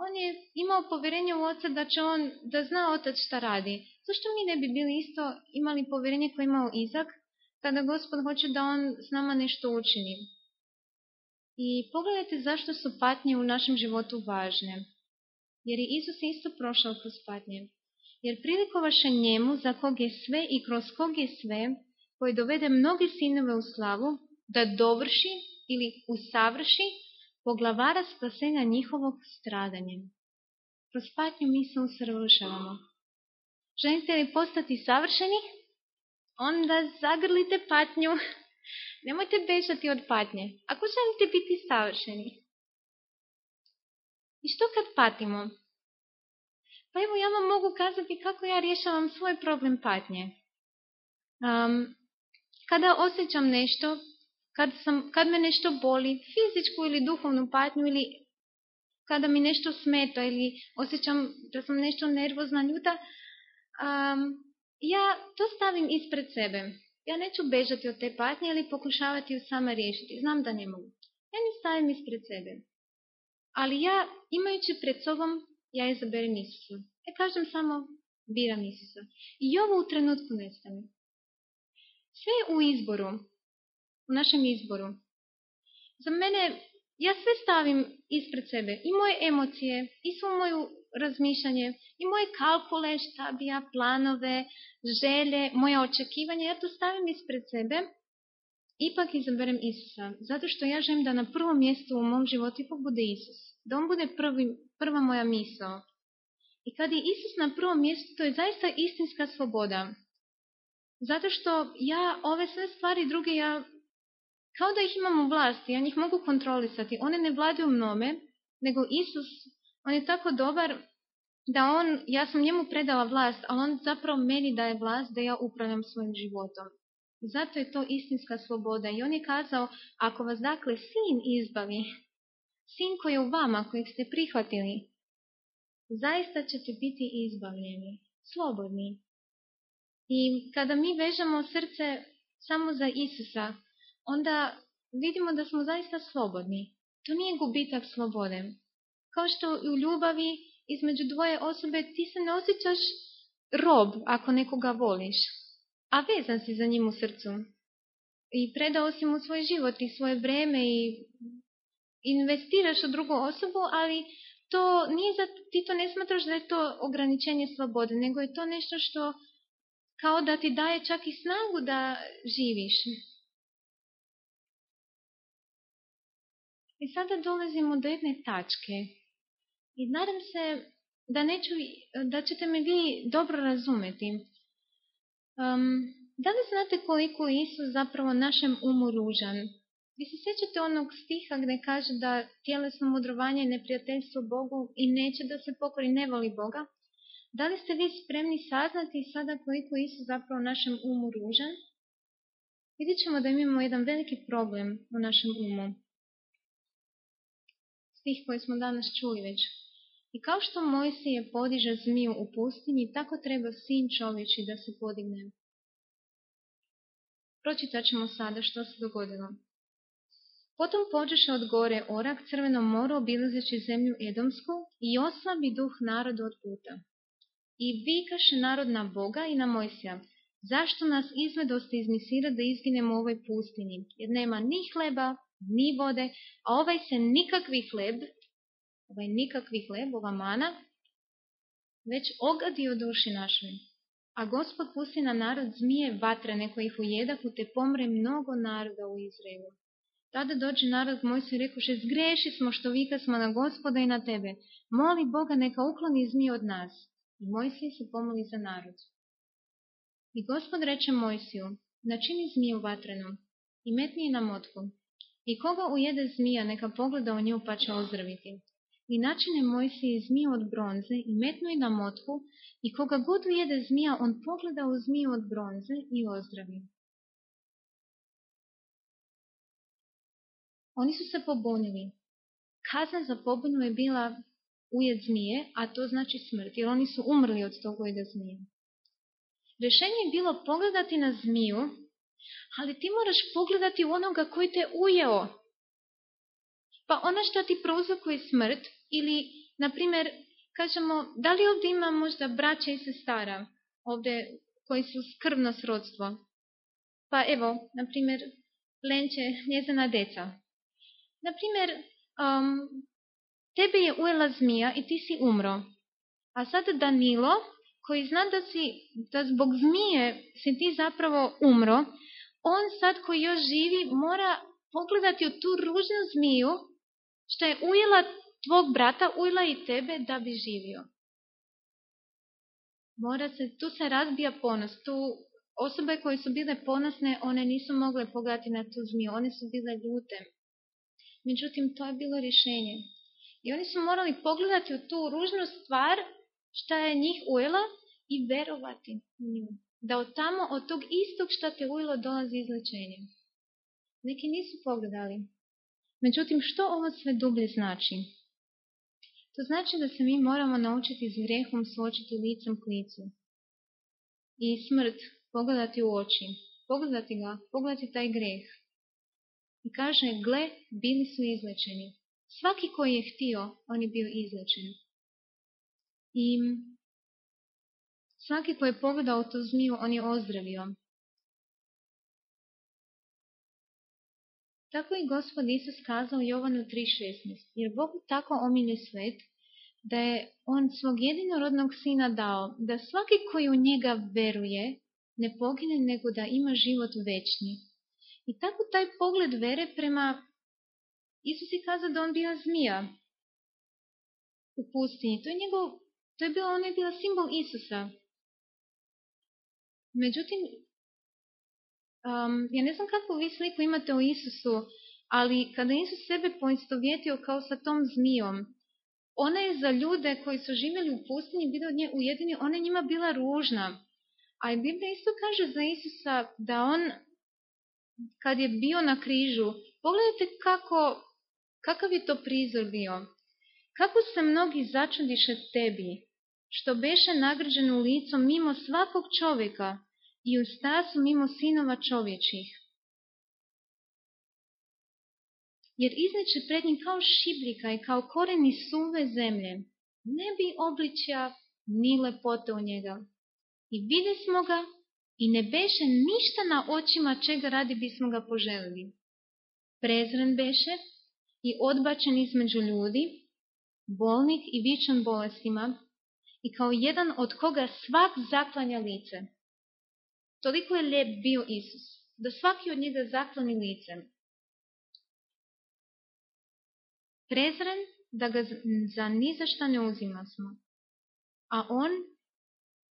A: on je imao povjerenje u oca da će on, da zna otac šta radi. Zašto mi ne bi bili isto imali povjerenje koje imao Izak, kada gospod hoće da on s nama nešto učini? I pogledajte zašto su patnje u našem životu važne. Jer je Isus isto prošao kroz patnje. jer prilikovaše njemu za kog je sve i kroz kog je sve, koji dovede mnoge sinove u slavu, da dovrši ili usavrši poglavara spasenja njihovog stradanjem. Kroz patnju mi se usavršavamo. Želite li postati savršeni? Onda zagrlite patnju. Nemojte bežati od patnje. Ako želite biti savršeni. I što kad patimo? Pa evo ja vam mogu kazati kako ja rješavam svoj problem patnje. Um, kada osjećam nešto, kad, sam, kad me nešto boli, fizičku ili duhovnu patnju ili kada mi nešto smeta ili osjećam da sam nešto nervozna, ljuta, um, ja to stavim ispred sebe. Ja neću bežati od te patnje ili pokušavati ju sama riješiti. Znam da ne mogu. Ja ne stavim ispred sebe. Ali ja, imajući pred sobom, ja izaberem Isusa. Ja kažem samo, biram Isusa. I ovo u trenutku nestane. Sve u izboru, u našem izboru. Za mene, ja sve stavim ispred sebe. I moje emocije, i svo moju razmišljanje, i moje kalkule, šta bi ja, planove, želje, moje očekivanje, ja to stavim ispred sebe. Ipak izaberem Isusa, zato što ja želim da na prvom mjestu u mom životu ipak bude Isus. Da on bude prvi, prva moja misao. I kad je Isus na prvom mjestu, to je zaista istinska sloboda. Zato što ja ove sve stvari druge, ja kao da ih imam u vlasti, ja njih mogu kontrolisati. One ne vladaju mnome, nego Isus, on je tako dobar da on, ja sam njemu predala vlast, ali on zapravo meni daje vlast da ja upravljam svojim životom. Zato je to istinska sloboda. I on je kazao, ako vas dakle sin izbavi, sin koji je u vama, kojeg ste prihvatili, zaista ćete biti izbavljeni, slobodni. I kada mi vežemo srce samo za Isusa, onda vidimo da smo zaista slobodni. To nije gubitak slobode. Kao što u ljubavi između dvoje osobe ti se ne osjećaš rob ako nekoga voliš, a vezan si za njim u srcu. I predao si mu svoj život i svoje vreme i investiraš u drugu osobu, ali to nije za, ti to ne smatraš da je to ograničenje slobode, nego je to nešto što kao da ti daje čak i snagu da živiš. I sada dolazimo do jedne tačke. I nadam se da, neću, da ćete me vi dobro razumeti. Um, da li znate koliko je Isus zapravo našem umu ružan? Vi se sjećate onog stiha gdje kaže da tjelesno mudrovanje je neprijateljstvo Bogu i neće da se pokori ne voli Boga? Da li ste vi spremni saznati sada koliko je Isus zapravo našem umu ružan? Vidjet ćemo da imamo jedan veliki problem u našem umu. Stih koji smo danas čuli već. I kao što Mojsije podiže zmiju u pustinji, tako treba sin čovječi da se podigne. Pročitat ćemo sada što se dogodilo. Potom pođeše od gore orak crvenom moru obilazeći zemlju Edomsku i oslabi duh narodu od puta. I vikaše narod na Boga i na Mojsija, zašto nas izvedoste iz Misira da izginemo u ovoj pustinji, jer nema ni hleba, ni vode, a ovaj se nikakvi hleb, ovaj nikakvi hleb, ova mana, već ogadi u duši našoj. A gospod pusti na narod zmije vatrene koji ih te pomre mnogo naroda u Izraelu. Tada dođe narod moj se rekoše, zgreši smo što vika smo na gospoda i na tebe. Moli Boga neka ukloni zmije od nas. I Mojsije se pomoli za narod. I gospod reče Mojsiju, načini zmiju vatrenu i metni je na motku. I koga ujede zmija, neka pogleda u nju pa će ozdraviti. I načine Mojsije zmiju od bronze i metnu je na motku i koga god ujede zmija, on pogleda u zmiju od bronze i ozdravi. Oni su se pobunili. Kazna za pobunu je bila ujed zmije, a to znači smrt, jer oni su umrli od tog ujeda zmije. Rješenje je bilo pogledati na zmiju, ali ti moraš pogledati u onoga koji te ujeo. Pa ona što ti prouzrokuje smrt, ili, na primjer, kažemo, da li ovdje ima možda braća i sestara, ovdje koji su skrvno srodstvo? Pa evo, na primjer, Lenče, njezina deca. Na primjer, um, tebe je ujela zmija i ti si umro. A sad Danilo, koji zna da, si, da zbog zmije si ti zapravo umro, on sad koji još živi mora pogledati u tu ružnu zmiju što je ujela tvog brata, ujela i tebe da bi živio. Mora se, tu se razbija ponos. Tu osobe koje su bile ponosne, one nisu mogle pogledati na tu zmiju, one su bile ljute. Međutim, to je bilo rješenje. I oni su morali pogledati u tu ružnu stvar šta je njih ujela i verovati u nju. Da od tamo, od tog istog šta te ujelo dolazi izlečenje. Neki nisu pogledali. Međutim, što ovo sve dublje znači? To znači da se mi moramo naučiti s grehom suočiti licem k licu. I smrt pogledati u oči. Pogledati ga, pogledati taj greh. I kaže, gle, bili su izlečeni. Svaki koji je htio, on je bio izlečen. I svaki koji je pogledao tu zmiju, on je ozdravio. Tako i gospod Isus kazao Jovanu 3.16, jer Bog tako omilje svet, da je on svog jedinorodnog sina dao, da svaki koji u njega veruje, ne pogine, nego da ima život večni. I tako taj pogled vere prema Isus je kazao da on bio zmija u pustinji. To je, njegov, to je bilo, on je bio simbol Isusa. Međutim, um, ja ne znam kakvu vi sliku imate o Isusu, ali kada Isus sebe poistovjetio kao sa tom zmijom, ona je za ljude koji su živjeli u pustinji, bili od nje ujedini, ona je njima bila ružna. A i Biblija isto kaže za Isusa da on, kad je bio na križu, pogledajte kako, kakav je to prizor bio. Kako se mnogi začudiše tebi, što beše nagrađeno licom mimo svakog čovjeka, i u stasu mimo sinova čovječih. Jer izneće pred njim kao šiblika i kao koreni suve zemlje, ne bi obličja ni lepote u njega. I vidi smo ga i ne beše ništa na očima čega radi bismo ga poželili. Prezren beše i odbačen između ljudi, bolnik i vičan bolestima, i kao jedan od koga svak zaklanja lice. Toliko je lijep bio Isus, da svaki od njega zakloni licem. Prezren da ga za ni za šta ne uzima smo. A on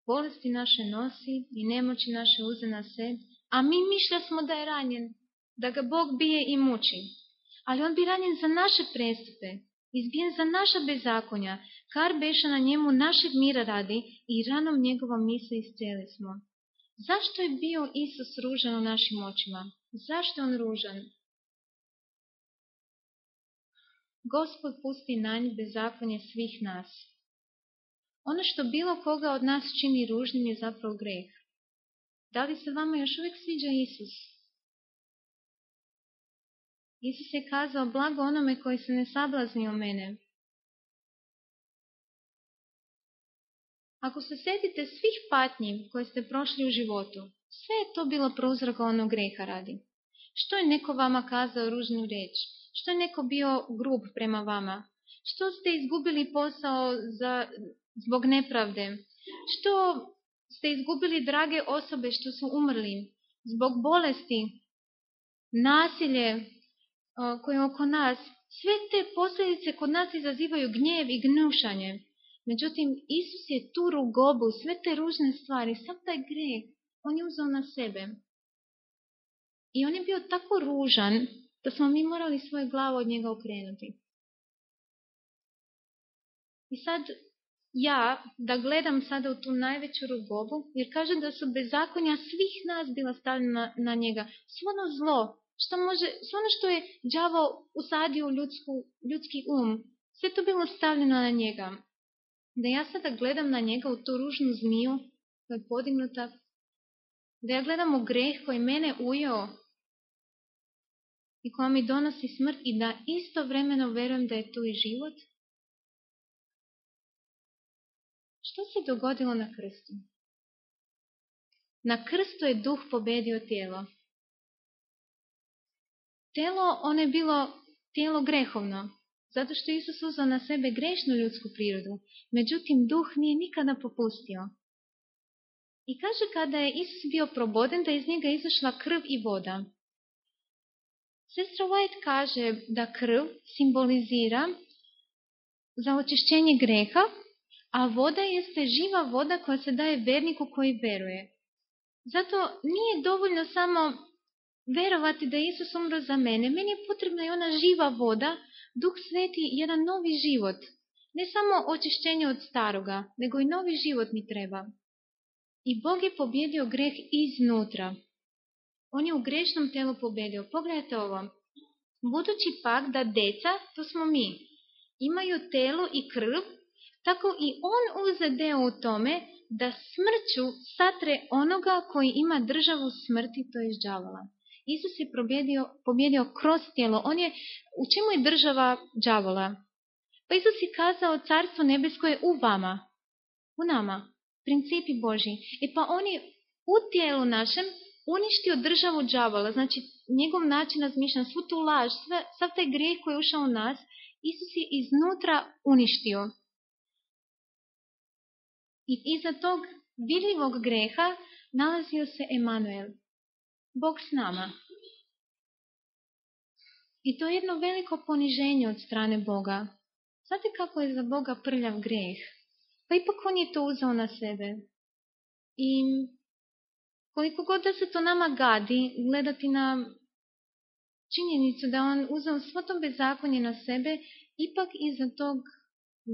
A: bolesti naše nosi i nemoći naše uze na se, a mi mišlja smo da je ranjen, da ga Bog bije i muči. Ali on bi ranjen za naše prestupe, izbijen za naša bezakonja, kar beša na njemu našeg mira radi i ranom njegovom misli isceli smo. Zašto je bio Isus ružan u našim očima? Zašto on ružan? Gospod pusti na nj bezakonje svih nas. Ono što bilo koga od nas čini ružnim je zapravo greh. Da li se vama još uvijek sviđa Isus? Isus je kazao blago onome koji se ne sablazni o mene. Ako se sjetite svih patnji koje ste prošli u životu, sve je to bilo prouzrokovano greha radi. Što je neko vama kazao ružnu riječ? Što je neko bio grub prema vama? Što ste izgubili posao za, zbog nepravde? Što ste izgubili drage osobe što su umrli? Zbog bolesti? Nasilje koje je oko nas? Sve te posljedice kod nas izazivaju gnjev i gnušanje. Međutim, Isus je tu rugobu, sve te ružne stvari, sam taj greh, on je uzeo na sebe. I on je bio tako ružan, da smo mi morali svoje glavo od njega okrenuti. I sad, ja, da gledam sada u tu najveću rugobu, jer kažem da su bezakonja svih nas bila stavljena na, njega. Svo ono zlo, što može, sve ono što je đavo usadio u ljudsku, ljudski um, sve to bilo stavljeno na njega da ja sada gledam na njega u tu ružnu zmiju koja je podignuta, da ja gledam u greh koji mene ujeo i koja mi donosi smrt i da istovremeno verujem da je tu i život? Što se dogodilo na krstu? Na krstu je duh pobedio tijelo. Telo, ono je bilo tijelo grehovno, zato što Isus uzao na sebe grešnu ljudsku prirodu. Međutim, duh nije nikada popustio. I kaže kada je Isus bio proboden, da iz njega izašla krv i voda. Sestra White kaže da krv simbolizira za očišćenje greha, a voda jeste živa voda koja se daje verniku koji veruje. Zato nije dovoljno samo verovati da Isus umro za mene. Meni je potrebna i ona živa voda, Duh Sveti, jedan novi život. Ne samo očišćenje od staroga, nego i novi život mi treba. I Bog je pobjedio greh iznutra. On je u grešnom telu pobjedio. Pogledajte ovo. Budući pak da deca, to smo mi, imaju telo i krv, tako i on uze deo u tome da smrću satre onoga koji ima državu smrti, to je džavola. Isus je pobjedio, kroz tijelo. On je, u čemu je država džavola? Pa Isus je kazao carstvo nebesko je u vama, u nama, principi Boži. E pa on je u tijelu našem uništio državu džavola, znači njegov način razmišljanja, svu tu laž, sve, sav taj grijeh koji je ušao u nas, Isus je iznutra uništio. I iza tog vidljivog greha nalazio se Emanuel, Bog s nama. I to je jedno veliko poniženje od strane Boga. Znate kako je za Boga prljav greh? Pa ipak on je to uzeo na sebe. I koliko god da se to nama gadi, gledati na činjenicu da on uzeo svo to bezakonje na sebe, ipak iza tog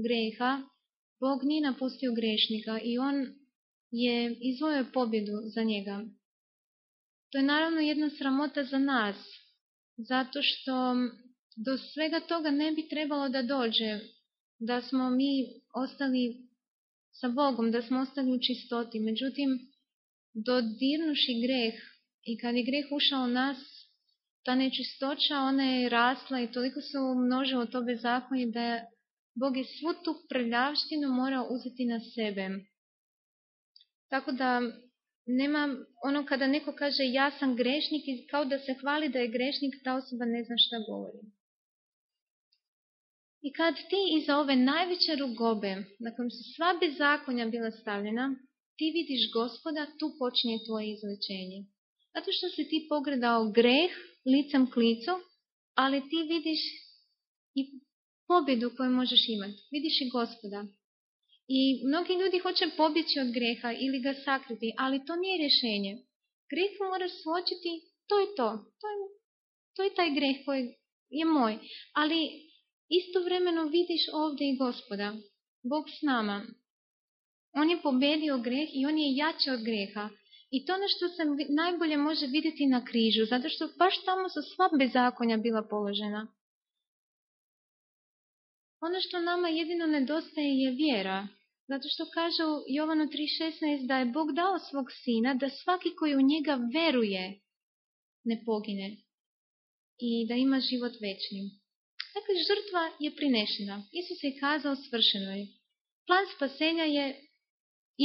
A: greha Bog nije napustio grešnika i on je izvojio pobjedu za njega. To je naravno jedna sramota za nas, zato što do svega toga ne bi trebalo da dođe, da smo mi ostali sa Bogom, da smo ostali u čistoti. Međutim, dodirnuši greh i kad je greh ušao u nas, ta nečistoća, ona je rasla i toliko se umnožilo to bezakonje da Bog je svu tu prljavštinu morao uzeti na sebe. Tako da nema ono kada neko kaže ja sam grešnik i kao da se hvali da je grešnik, ta osoba ne zna šta govori. I kad ti iza ove najveće rugobe, na kojem su sva bezakonja bila stavljena, ti vidiš gospoda, tu počinje tvoje izlečenje. Zato što si ti pogledao greh licem klicu, ali ti vidiš i pobjedu koju možeš imati. Vidiš i gospoda. I mnogi ljudi hoće pobjeći od greha ili ga sakriti, ali to nije rješenje. Greh moraš suočiti, to je to. To je, to je taj greh koji je moj. Ali istovremeno vidiš ovdje i gospoda. Bog s nama. On je pobedio greh i on je jači od greha. I to ono što se najbolje može vidjeti na križu, zato što baš tamo su sva bezakonja bila položena. Ono što nama jedino nedostaje je vjera. Zato što kaže u Jovanu 3.16 da je Bog dao svog sina da svaki koji u njega veruje ne pogine i da ima život večni. Dakle, žrtva je prinešena. Isus je kazao svršeno je. Plan spasenja je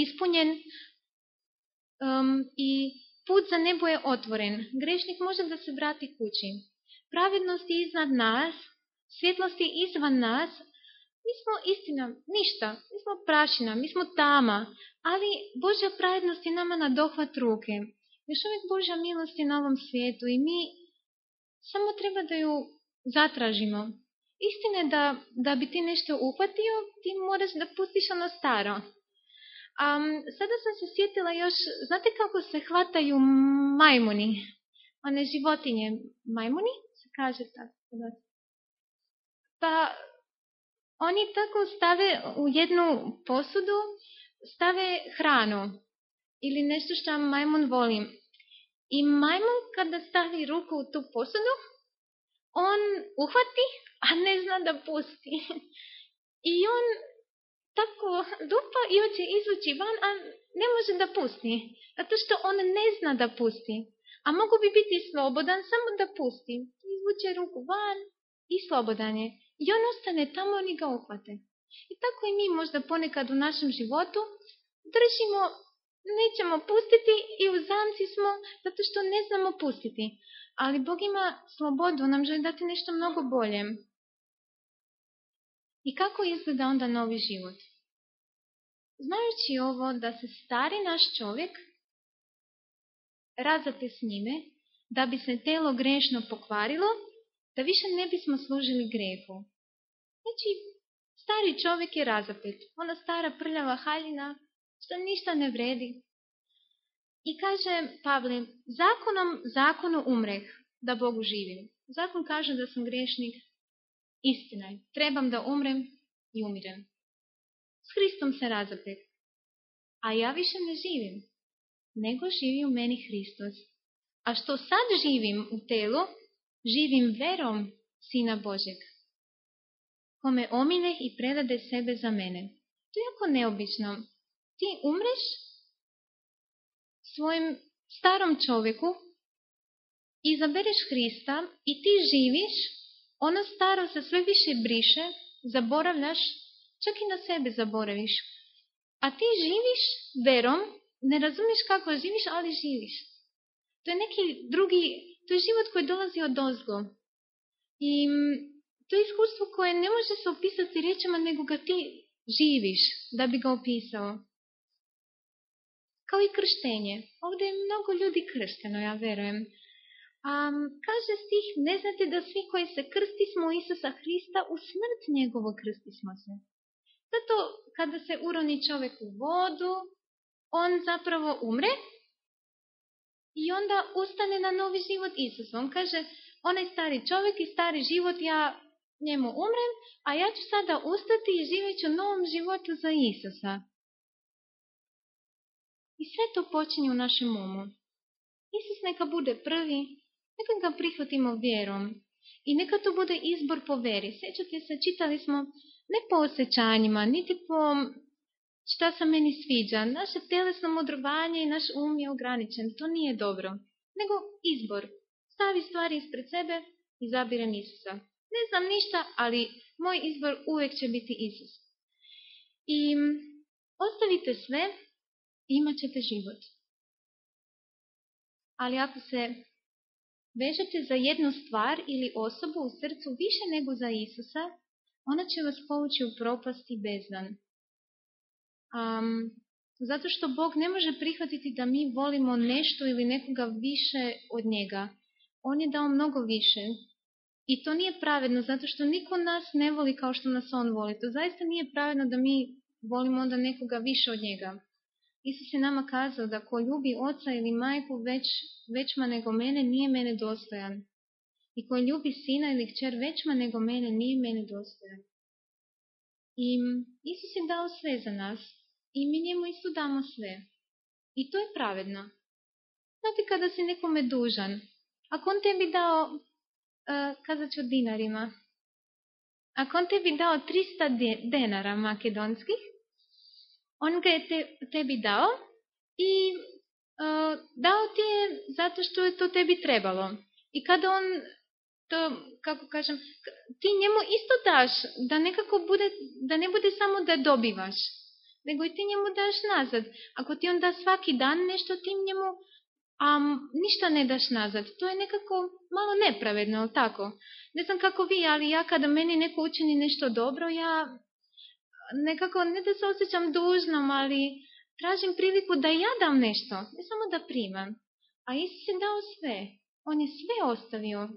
A: ispunjen um, i put za nebo je otvoren. Grešnik može da se vrati kući. Pravednost je iznad nas, svjetlost je izvan nas, mi smo istina, ništa, mi smo prašina, mi smo tama, ali Božja pravednost je nama na dohvat ruke. Još uvijek Božja milost je na ovom svijetu i mi samo treba da ju zatražimo. Istina je da, da bi ti nešto uhvatio, ti moraš da pustiš ono staro. Um, sada sam se sjetila još, znate kako se hvataju majmuni? One životinje, majmuni se kaže tako. Pa oni tako stave u jednu posudu, stave hranu ili nešto što majmun voli. I majmun kada stavi ruku u tu posudu, on uhvati, a ne zna da pusti. I on tako dupa i hoće izvući van, a ne može da pusti. Zato što on ne zna da pusti. A mogu bi biti slobodan samo da pusti. Izvuče ruku van i slobodan je. I on ostane tamo, oni ga uhvate. I tako i mi možda ponekad u našem životu držimo, nećemo pustiti i u zamci smo zato što ne znamo pustiti. Ali Bog ima slobodu, nam želi dati nešto mnogo bolje. I kako izgleda onda novi život? Znajući ovo da se stari naš čovjek razate s njime, da bi se telo grešno pokvarilo, da više ne bismo služili grehu. Znači, stari čovjek je razapet, ona stara prljava haljina, što ništa ne vredi. I kaže Pavle, zakonom, zakonu umreh, da Bogu živim. Zakon kaže da sam grešnik, istina je, trebam da umrem i umirem. S Hristom se razapet. A ja više ne živim, nego živi u meni Hristos. A što sad živim u telu, živim verom Sina Božeg, kome omine i predade sebe za mene. To je jako neobično. Ti umreš svojim starom čovjeku, izabereš Hrista i ti živiš, ono staro se sve više briše, zaboravljaš, čak i na sebe zaboraviš. A ti živiš verom, ne razumiješ kako živiš, ali živiš. To je neki drugi, to je život koji dolazi od ozgo. I to je iskustvo koje ne može se opisati riječima, nego ga ti živiš da bi ga opisao. Kao i krštenje. Ovdje je mnogo ljudi kršteno, ja verujem. A, kaže stih, ne znate da svi koji se krsti smo Isusa Hrista, u smrt njegovo krsti smo se. Zato kada se uroni čovjek u vodu, on zapravo umre i onda ustane na novi život Isus. On kaže, onaj stari čovjek i stari život, ja njemu umrem, a ja ću sada ustati i živjet ću novom životu za Isusa. I sve to počinje u našem umu. Isus neka bude prvi, neka ga prihvatimo vjerom. I neka to bude izbor po veri. Sjećate se, čitali smo ne po osjećanjima, niti po šta se meni sviđa. Naše tjelesno mudrovanje i naš um je ograničen. To nije dobro. Nego izbor. Stavi stvari ispred sebe i zabirem Isusa. Ne znam ništa, ali moj izbor uvijek će biti Isus. I ostavite sve imat ćete život. Ali ako se vežete za jednu stvar ili osobu u srcu više nego za Isusa, ona će vas povući u propast i bezdan. Um, zato što Bog ne može prihvatiti da mi volimo nešto ili nekoga više od njega. On je dao mnogo više. I to nije pravedno, zato što niko nas ne voli kao što nas on voli. To zaista nije pravedno da mi volimo onda nekoga više od njega. Isus je nama kazao da ko ljubi oca ili majku već, većma nego mene, nije mene dostojan. I ko ljubi sina ili kćer većma nego mene, nije mene dostojan. I Isus je dao sve za nas. имиње му и судамо све. И тоа е праведно. Знате када си некоме должен, ако он те би дао, каза од динарима, ако он те би дао 300 денара Македонски, он га е те, те би дао и а, дао ти е затоа што е то те би требало. И када он, то, како кажам, ти нему исто даш, да некако буде, да не буде само да добиваш, nego i ti njemu daš nazad. Ako ti on da svaki dan nešto, ti njemu a ništa ne daš nazad. To je nekako malo nepravedno, ali tako? Ne znam kako vi, ali ja kada meni neko učini nešto dobro, ja nekako ne da se osjećam dužnom, ali tražim priliku da ja dam nešto, ne samo da primam. A Isus je dao sve. On je sve ostavio.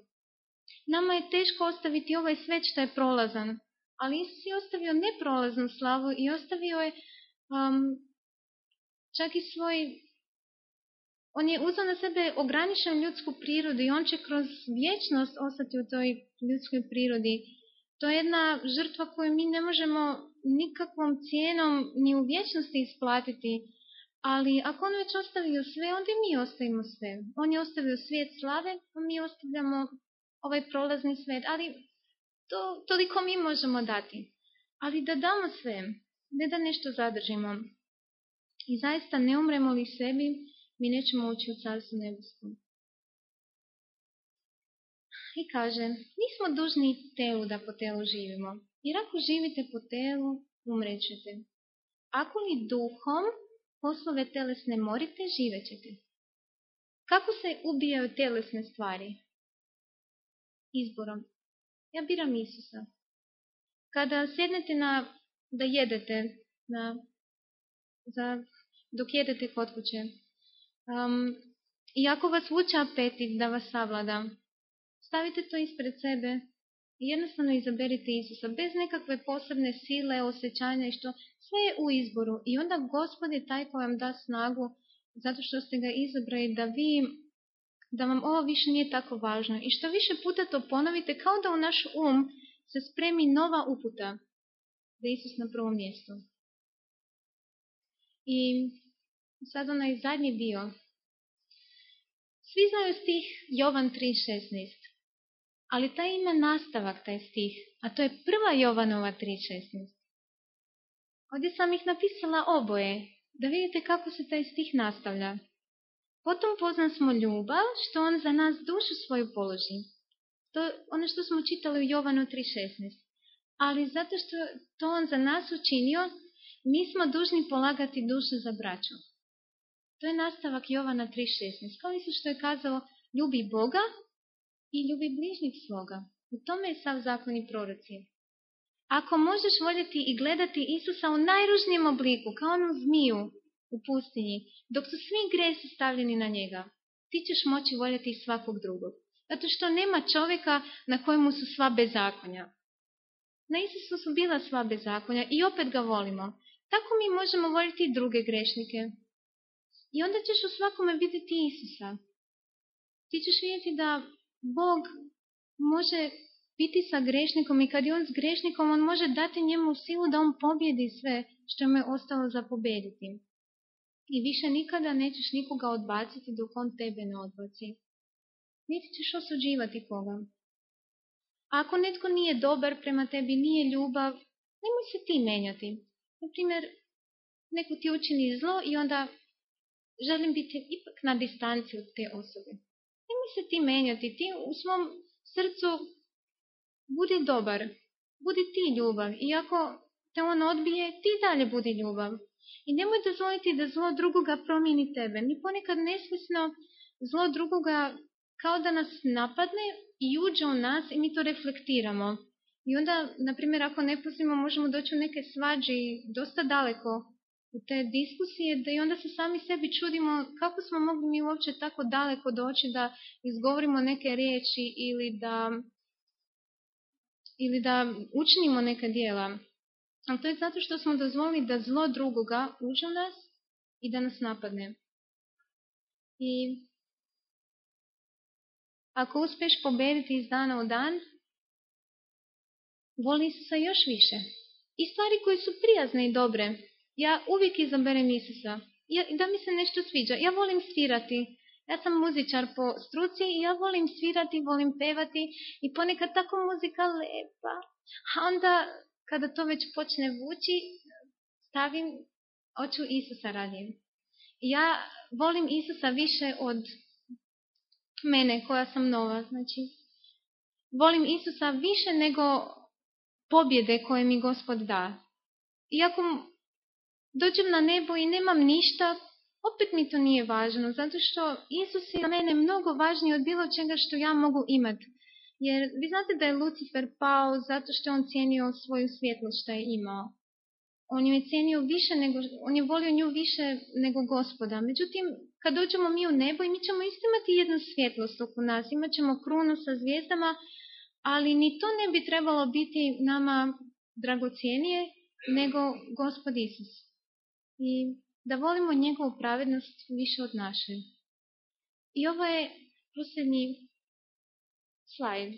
A: Nama je teško ostaviti ovaj svet što je prolazan, ali Isus je ostavio neprolaznu slavu i ostavio je um, čak i svoj on je uzeo na sebe ograničen ljudsku prirodu i on će kroz vječnost ostati u toj ljudskoj prirodi. To je jedna žrtva koju mi ne možemo nikakvom cijenom ni u vječnosti isplatiti, ali ako on već ostavio sve, onda mi ostavimo sve. On je ostavio svijet slave, a mi ostavljamo ovaj prolazni svijet, ali to toliko mi možemo dati. Ali da damo sve, ne da nešto zadržimo. I zaista ne umremo li sebi, mi nećemo ući u carstvu nebesku. I kaže, nismo dužni telu da po telu živimo, jer ako živite po telu, umrećete. Ako li duhom poslove telesne morite, živećete. Kako se ubijaju telesne stvari? Izborom. Ja biram Isusa. Kada sjednete na, da jedete na za dok jedete kod kuće. Um, ako vas vuče apetit da vas savlada, stavite to ispred sebe i jednostavno izaberite Isusa bez nekakve posebne sile, osjećanja i što sve je u izboru. I onda gospod je taj koji vam da snagu zato što ste ga izabrali da vi da vam ovo više nije tako važno. I što više puta to ponovite kao da u naš um se spremi nova uputa da je Isus na prvom mjestu. I sad onaj zadnji dio. Svi znaju stih Jovan 3.16. Ali taj ima nastavak, taj stih, a to je prva Jovanova 3.16. Ovdje sam ih napisala oboje, da vidite kako se taj stih nastavlja. Potom poznan smo ljubav, što on za nas dušu svoju položi. To ono što smo čitali u Jovanu 3.16. Ali zato što to on za nas učinio, mi smo dužni polagati dušu za braću. To je nastavak Jovana 3.16. Kao isto što je kazao, ljubi Boga i ljubi bližnjeg svoga. U tome je sav zakon i proroci. Ako možeš voljeti i gledati Isusa u najružnijem obliku, kao onu zmiju u pustinji, dok su svi gresi stavljeni na njega, ti ćeš moći voljeti svakog drugog. Zato što nema čovjeka na kojemu su sva bezakonja. Na Isusu su bila sva bezakonja i opet ga volimo. Tako mi možemo voljeti druge grešnike. I onda ćeš u svakome vidjeti Isusa. Ti ćeš vidjeti da Bog može biti sa grešnikom i kad je on s grešnikom, on može dati njemu silu da on pobjedi sve što mu je ostalo za pobjediti. I više nikada nećeš nikoga odbaciti dok on tebe ne odbaci. Niti ćeš osuđivati koga. Ako netko nije dobar prema tebi, nije ljubav, nemoj se ti menjati. Naprimjer, neko ti učini zlo i onda želim biti ipak na distanci od te osobe. Nemoj se ti menjati, ti u svom srcu budi dobar, budi ti ljubav. I ako te on odbije, ti dalje budi ljubav. I nemoj dozvoliti da zlo drugoga promijeni tebe. Mi ponekad nesvjesno zlo drugoga kao da nas napadne i uđe u nas i mi to reflektiramo. I onda, na primjer, ako ne pustimo, možemo doći u neke svađe dosta daleko u te diskusije, da i onda se sami sebi čudimo kako smo mogli mi uopće tako daleko doći da izgovorimo neke riječi ili da ili da učinimo neka dijela. Ali to je zato što smo dozvolili da zlo drugoga uđe u nas i da nas napadne. I ako uspješ pobediti iz dana u dan, voli se još više. I stvari koje su prijazne i dobre. Ja uvijek izaberem Isusa. Ja, da mi se nešto sviđa. Ja volim svirati. Ja sam muzičar po struci i ja volim svirati, volim pevati i ponekad tako muzika lepa. A onda kada to već počne vući, stavim oču Isusa radim. Ja volim Isusa više od mene koja sam nova. Znači, volim Isusa više nego pobjede koje mi gospod da. Iako dođem na nebo i nemam ništa, opet mi to nije važno, zato što Isus je na mene mnogo važniji od bilo čega što ja mogu imati. Jer vi znate da je Lucifer pao zato što je on cijenio svoju svjetlost što je imao. On je cijenio više nego, on je volio nju više nego gospoda. Međutim, kad dođemo mi u nebo i mi ćemo isto imati jednu svjetlost oko nas, imat ćemo krunu sa zvijezdama, ali ni to ne bi trebalo biti nama dragocijenije nego gospod Isus. I da volimo njegovu pravednost više od naše. I ovo je posljednji slajd.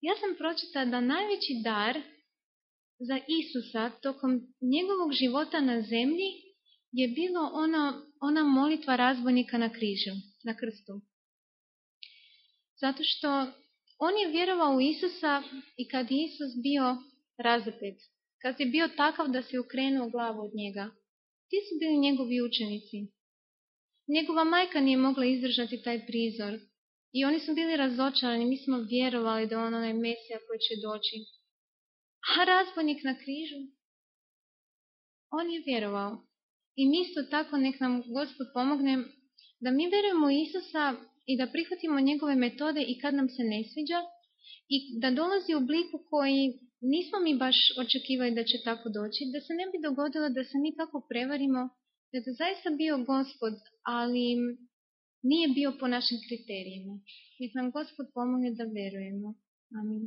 A: Ja sam pročita da najveći dar za Isusa tokom njegovog života na zemlji je bilo ono, ona molitva razbojnika na križu, na krstu. Zato što on je vjerovao u Isusa i kad je Isus bio razapet, kad je bio takav da se ukrenuo glavu od njega, ti su bili njegovi učenici. Njegova majka nije mogla izdržati taj prizor. I oni su bili razočarani, mi smo vjerovali da on onaj Mesija koji će doći. A razbojnik na križu? On je vjerovao. I mi isto tako nek nam Gospod pomogne da mi vjerujemo Isusa i da prihvatimo njegove metode i kad nam se ne sviđa i da dolazi u obliku koji nismo mi baš očekivali da će tako doći, da se ne bi dogodilo da se mi tako prevarimo, da je to zaista bio gospod, ali nije bio po našim kriterijima. Nek nam gospod pomogne da verujemo. Amin.